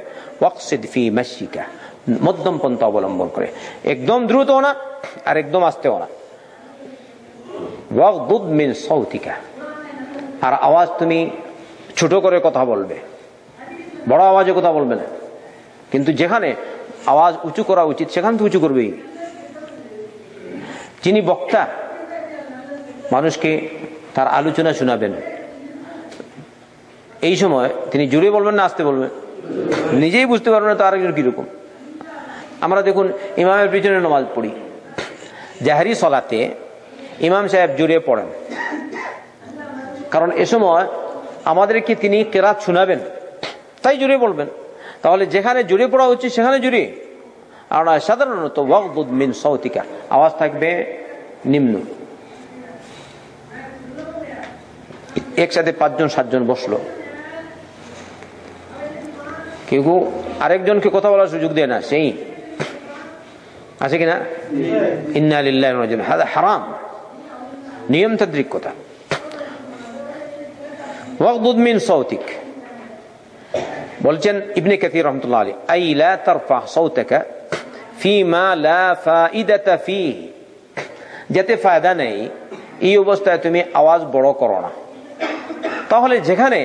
S1: মধ্যম পন্থা অবলম্বন করে। একদম দ্রুত না, আর একদম আসতেও না। আর আওয়াজ তুমি ছোট করে কথা বলবে। বড় আওয়াজে কথা বলবে না। কিন্তু যেখানে আওয়াজ উঁচু করা উচিত, সেখান থেকে উঁচু করবেই। যিনি বক্তা মানুষকে তার আলোচনা শোনাবেন। এই সময় তিনি জুড়ে বলবেন না, আসতে বলবেন। নিজেই বুঝতে পারবেন না তার কীরকম। আমরা দেখুন, ইমামের পিছনে নমাজ পড়ি। জাহারি সলাতে ইমাম সাহেব জুড়ে পড়েন। কারণ এ সময় আমাদেরকে তিনি কেরাত শোনাবেন। তাই জুড়ে বলবেন। তাহলে যেখানে জুড়ে পড়া উচিত সেখানে জুড়ে আর সাধারণত ওয়াকদুদ মিন সৌতিকা আওয়াজ থাকবে নিম্ন। একসাথে পাঁচজন, সাতজন বসল। কেউ আরেকজনকে কথা বলার সুযোগ দেয় না, সেই। আছে কিনা? ইন্নালিল্লাহ হারাম। নিয়মতান্ত্রিক কথা। ওয়াকদুদ মিন সৌতিক বলছেন ইবনে কাসির রহমতুল্লাহ আলী আই লা তারফা সাউতাকা ফিমা লা ফাইদাতা ফিহি। যাতে ফায়দা নেই, এই অবস্থায় তুমি আওয়াজ বড় করো না। তাহলে যেখানে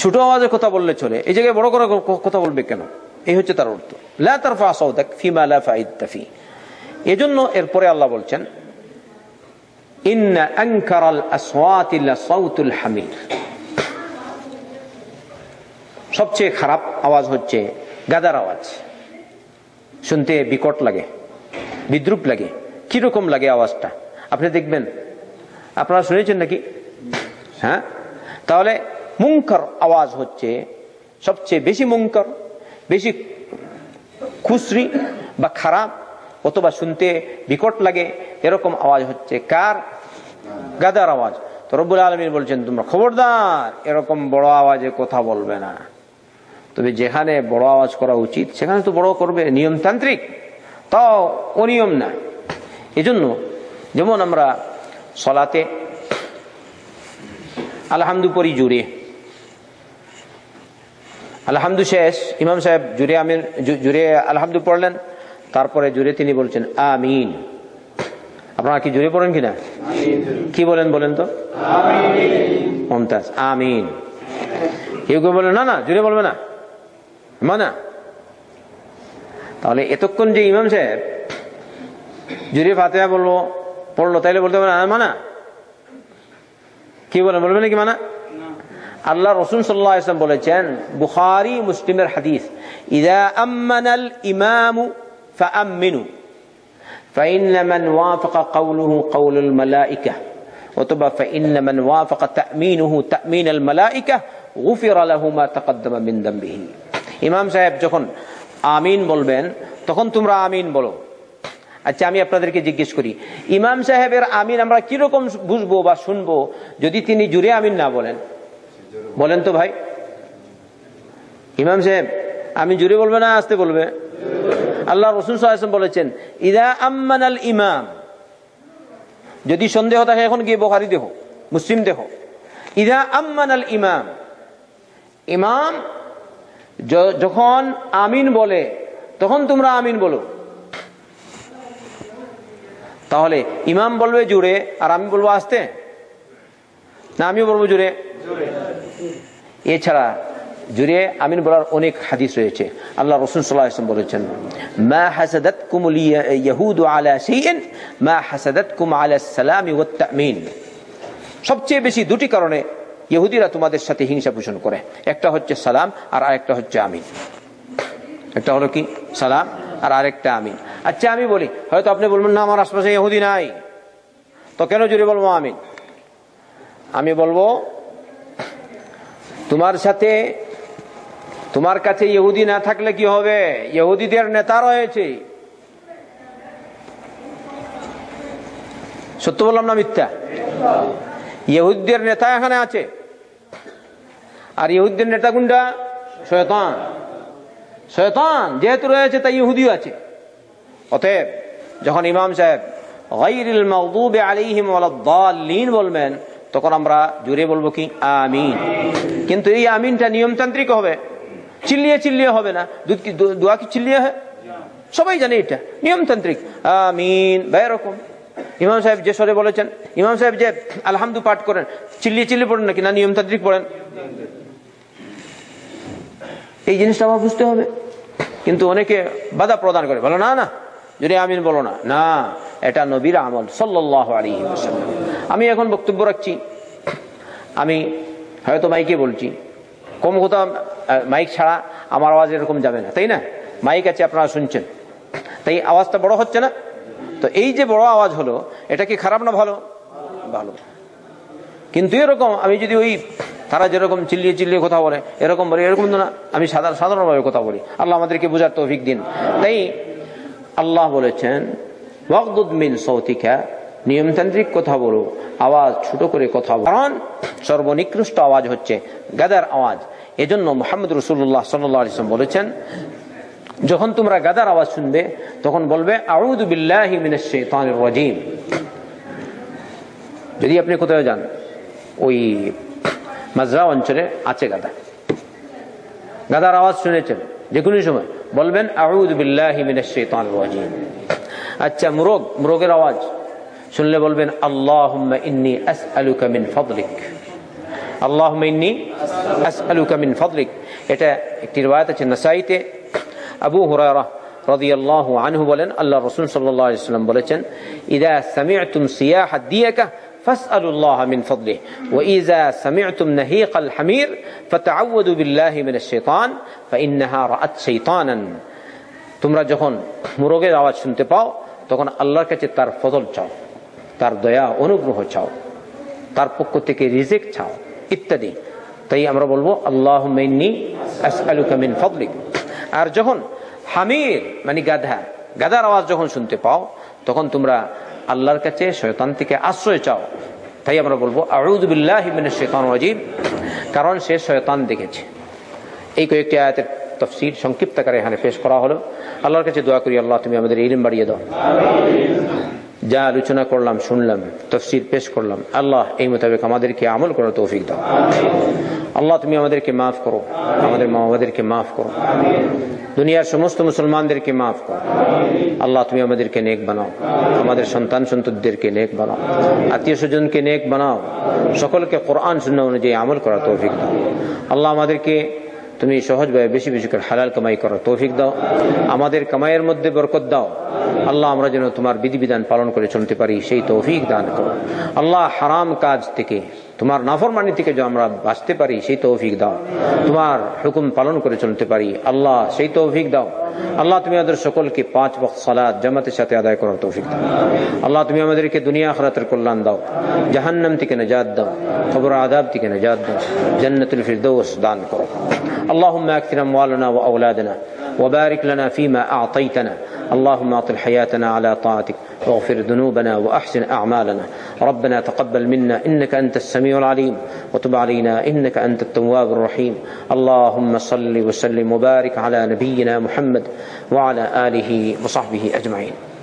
S1: ছোট আওয়াজে কথা বললে চলে, এই জায়গায় বড় করে কথা বলবে কেন? এই হচ্ছে তার অর্থ। লা তারফা সাউতাক ফিমা লা ফাইদাতা ফি। এজন্য এরপরে আল্লাহ বলছেন সবচেয়ে খারাপ আওয়াজ হচ্ছে গাদার আওয়াজ। শুনতে বিকট লাগে, বিদ্রুপ লাগে। কীরকম লাগে আওয়াজটা? আপনি দেখবেন, আপনারা শুনেছেন নাকি? হ্যাঁ? তাহলে মুঙ্কর আওয়াজ হচ্ছে সবচেয়ে বেশি মুঙ্কর বেশি খুসরি বা খারাপ অথবা শুনতে বিকট লাগে, এরকম আওয়াজ হচ্ছে। কার? গাদার আওয়াজ। তো রব্বুল আলমীর বলছেন, তোমরা খবরদার, এরকম বড় আওয়াজে কথা বলবে না। তবে যেখানে বড় আওয়াজ করা উচিত, সেখানে তো বড় করবে, নিয়মতান্ত্রিক। তাও অনিয়ম না এজন্য যেমন আমরা সলাতে আলহামদু পরি জুড়ে। আলহামদু শেষ, ইমাম সাহেব জুড়ে আমির জুড়ে আলহামদু পড়লেন, তারপরে জুড়ে তিনি বলছেন, আমিন। আপনারা কি জুড়ে পড়েন কিনা? কি বলেন বলেন তো? মমতাজ, আমিন। কেউ কেউ বলে না না, জুড়ে বলবে না। মানা তাহলে এতক্ষণ যে ইমাম সাহেব জুড়ে ফাতেহা বলব পড়ল, তাইলে বলতে পারে মানা কি বলেন বলবে নাকি মানা আল্লাহ রসুন সাল্লাহ ইসলাম বলেছেন বুখারি মুসলিমের হাদিস ইদা আম্মানাল ইমামু فأمنوا فإن من وافق قوله قول الملائكة অথবা فإن من وافق تأمينه تأمين الملائكة غفر له ما تقدم من ذنبه ইমাম সাহেব যখন আমিন বলবেন তখন তোমরা আমিন বলো আচ্ছা আমি আপনাদেরকে জিজ্ঞেস করি, ইমাম সাহেবের আমিন আমরা কীরকম বুঝব বা শুনব যদি তিনি জুড়ে আমিন না বলেন? বলেন তো ভাই। ইমাম সাহেব, আমি জুড়ে বলবে না, আসতে বলবে? আল্লাহ রসুল সাল্লাম বলেছেন, ইদা আম্মান আল ইমাম। যদি সন্দেহ থাকে, এখন গিয়ে বোখারি দেহ মুসলিম দেহ ইদা আম্মান আল ইমাম ইমাম যখন আমিন বলে, তখন তোমরা আমিন বলো। তাহলে ইমাম বলবে জুড়ে, আর আমি বলব আসতে। না, আমিও বলব জুড়ে। এছাড়া জুড়ে আমিন বলার অনেক হাদিস রয়েছে। আল্লাহ রসুন সাল্লাহ বলেছেন কুম সালামি সবচেয়ে বেশি দুটি কারণে ইহুদিরা তোমাদের সাথে হিংসা পোষণ করে। একটা হচ্ছে সালাম, আর আরেকটা হচ্ছে আমিন। একটা হলো কি? সালাম আর আরেকটা আমিন আচ্ছা আমি বলি, হয়তো আপনি বলবেন, না, আমার আশপাশে ইহুদি নাই। তো কেন জুড়ে বলব আমিন আমি বলব, তোমার সাথে, তোমার কাছে ইহুদি না থাকলে কি হবে? ইহুদিদের নেতা রয়েছে। সত্য বললাম না মিথ্যা? ইহুদদের নেতা এখানে আছে। আর ইহুদদের নেতা গুন্ডা? শয়তান। শয়তান যেহেতু রয়েছে, তাই ইহুদিও আছে। অতএব যখন ইমাম সাহেব গাইরিল মাগদুবে আলাইহিম ওয়ালাদ-দাল্লিন বলবেন, তখন আমরা জুড়ে বলব কি, আমিন। কিন্তু এই আমিনটা নিয়মতান্ত্রিক হবে। চিল্লিয়ে চিল্লিয়ে হবে না। দোয়া কি চিল্লিয়ে হয়? সবাই জানে এটা। নিয়মতান্ত্রিক। আমিন বা এরকম। ইমাম সাহেব যে স্বরে বলেছেন, ইমাম সাহেব যে আলহামদু পাঠ করেন, চিল্লিয়ে চিল্লিয়ে পড়েন নাকি? না, নিয়মতান্ত্রিক পড়েন? এই জিনিসটা আমার বুঝতে হবে। কিন্তু অনেকে বাধা প্রদান করে, বলো, না না, যদি আমিন বলো না। না, এটা নবীর আমল সাল্লাহ আলী আমি এখন বক্তব্য রাখছি। আমি হয়তো মাইকে বলছি, কম কোথাও মাইক ছাড়া আমার আওয়াজ এরকম যাবে না, তাই না? মাইক আছে, আপনারা শুনছেন। তাই আওয়াজটা বড় হচ্ছে না? তো এই যে বড় আওয়াজ হলো, এটা কি খারাপ না ভালো? ভালো। কিন্তু এরকম, আমি যদি ওই তারা যেরকম চিল্লিয়ে চিল্লিয়ে কথা বলে, এরকম বলে, এরকম না, আমি সাধারণ সাধারণভাবে কথা বলি। আল্লাহ আমাদেরকে বোঝার তৌফিক দিন। তাই আল্লাহ বলেছেন ওয়াকদুদ সৌতিকা নিয়মতান্ত্রিক কথা বলো, আওয়াজ ছোট করে কথা বলো। কারণ সর্বনিকৃষ্ট আওয়াজ হচ্ছে গাদার আওয়াজ। এজন্য মোহাম্মদ রসুল্লাহ সাল্লাম বলেছেন, যখন তোমরা গাদার আওয়াজ শুনবে, তখন বলবে আউদুবিল্লাহি মিনাশ শাইতানির রাজিম। যদি আপনি কোথায় যান, ওই মাজরা অঞ্চলে আছে গাদা। গাদার আওয়াজ শুনেছেন, যে কোনো সময়। বলবেন আচ্ছা মুরগ, মুরগের আওয়াজ। শুনলে বলবেন, আল্লাহুম্মা ইন্নী ইন্নী এটা একটি আছে আবু হুরায়রা আনহু বলেন আল্লাহ রাসূল ওয়াসাল্লাম বলেছেন, ইদা সামি'তুম সিয়াহ দিয়াকা فاسألوا الله من فضله وإذا سمعتم نهيق الحمير فتعوذوا بالله من الشيطان فإنها رأت شيطانا তোমরা যখন মুরগের আওয়াজ শুনতে পাও তখন আল্লাহর কাছে তার ফজল চাও তার দয়া অনুগ্রহ চাও তার পক্ষ থেকে রিজেক চাও ইত্যাদি তাই আমরা বলবো আল্লাহ মিন ফদলিক আর যখন হামির মানে গাধা গাধার আওয়াজ যখন শুনতে পাও তখন তোমরা আল্লাহর কাছে শয়তান থেকে আশ্রয় চাও। তাই আমরা বলব আউদুবিল্লাহ শেতান রাজিব কারণ সে শয়তান দেখেছে। এই কয়েকটি আয়াতের তফসির সংক্ষিপ্ত আকারে এখানে পেশ করা হলো। আল্লাহর কাছে দোয়া করি, আল্লাহ, তুমি আমাদের ইলিম বাড়িয়ে দাও। যা আলোচনা করলাম, শুনলাম, তফসির পেশ করলাম, আল্লাহ এই মোতাবেক আমাদেরকে আমল করার তৌফিক দাও। আল্লাহ, তুমি আমাদেরকে মাফ করো, আমাদের মা বাবাদেরকে মাফ করো, দুনিয়ার সমস্ত মুসলমানদেরকে মাফ করো। আল্লাহ, তুমি আমাদেরকে নেক বানাও, আমাদের সন্তান সন্ততিদেরকে নেক বানাও, আত্মীয় স্বজনকে নেক বানাও, সকলকে কোরআন শূন্য অনুযায়ী আমল করা তৌফিক দাও। আল্লাহ, আমাদেরকে তুমি সহজভাবে বেশি বেশি করে হালাল কামাই করো তৌফিক দাও। আমাদের কামাইয়ের মধ্যে বরকত দাও। আল্লাহ আমরা যেন তোমার বিধিবিধান পালন করে চলতে পারি, সেই তৌফিক দান করো। আল্লাহ হারাম কাজ থেকে তোমার নাফরমানি থেকে যে আমরা বাঁচতে পারি সেই তৌফিক দাও তোমার হুকুম পালন করে চলতে পারি আল্লাহ সেই তৌফিক দাও আল্লাহ তুমি আমাদের সকলকে পাঁচ বক্ত সালাদ জামাতের সাথে আদায় করার তৌফিক দাও আল্লাহ তুমি আমাদেরকে দুনিয়া আখরাতের কল্যাণ দাও জাহান্নাম থেকে নাজাদ দাও খবর আদাব থেকে নাজাদ দাও জান্নাতুল ফিরদৌস দান করো اللهم اكثر اموالنا واولادنا وبارك لنا فيما أعطيتنا. اللهم أطل حياتنا على طاعتك واغفر ذنوبنا وأحسن أعمالنا. ربنا تقبل منا إنك أنت السميع العليم وتب علينا إنك أنت التواب الرحيم. اللهم صل وسلم وبارك على نبينا محمد وعلى آله وصحبه أجمعين.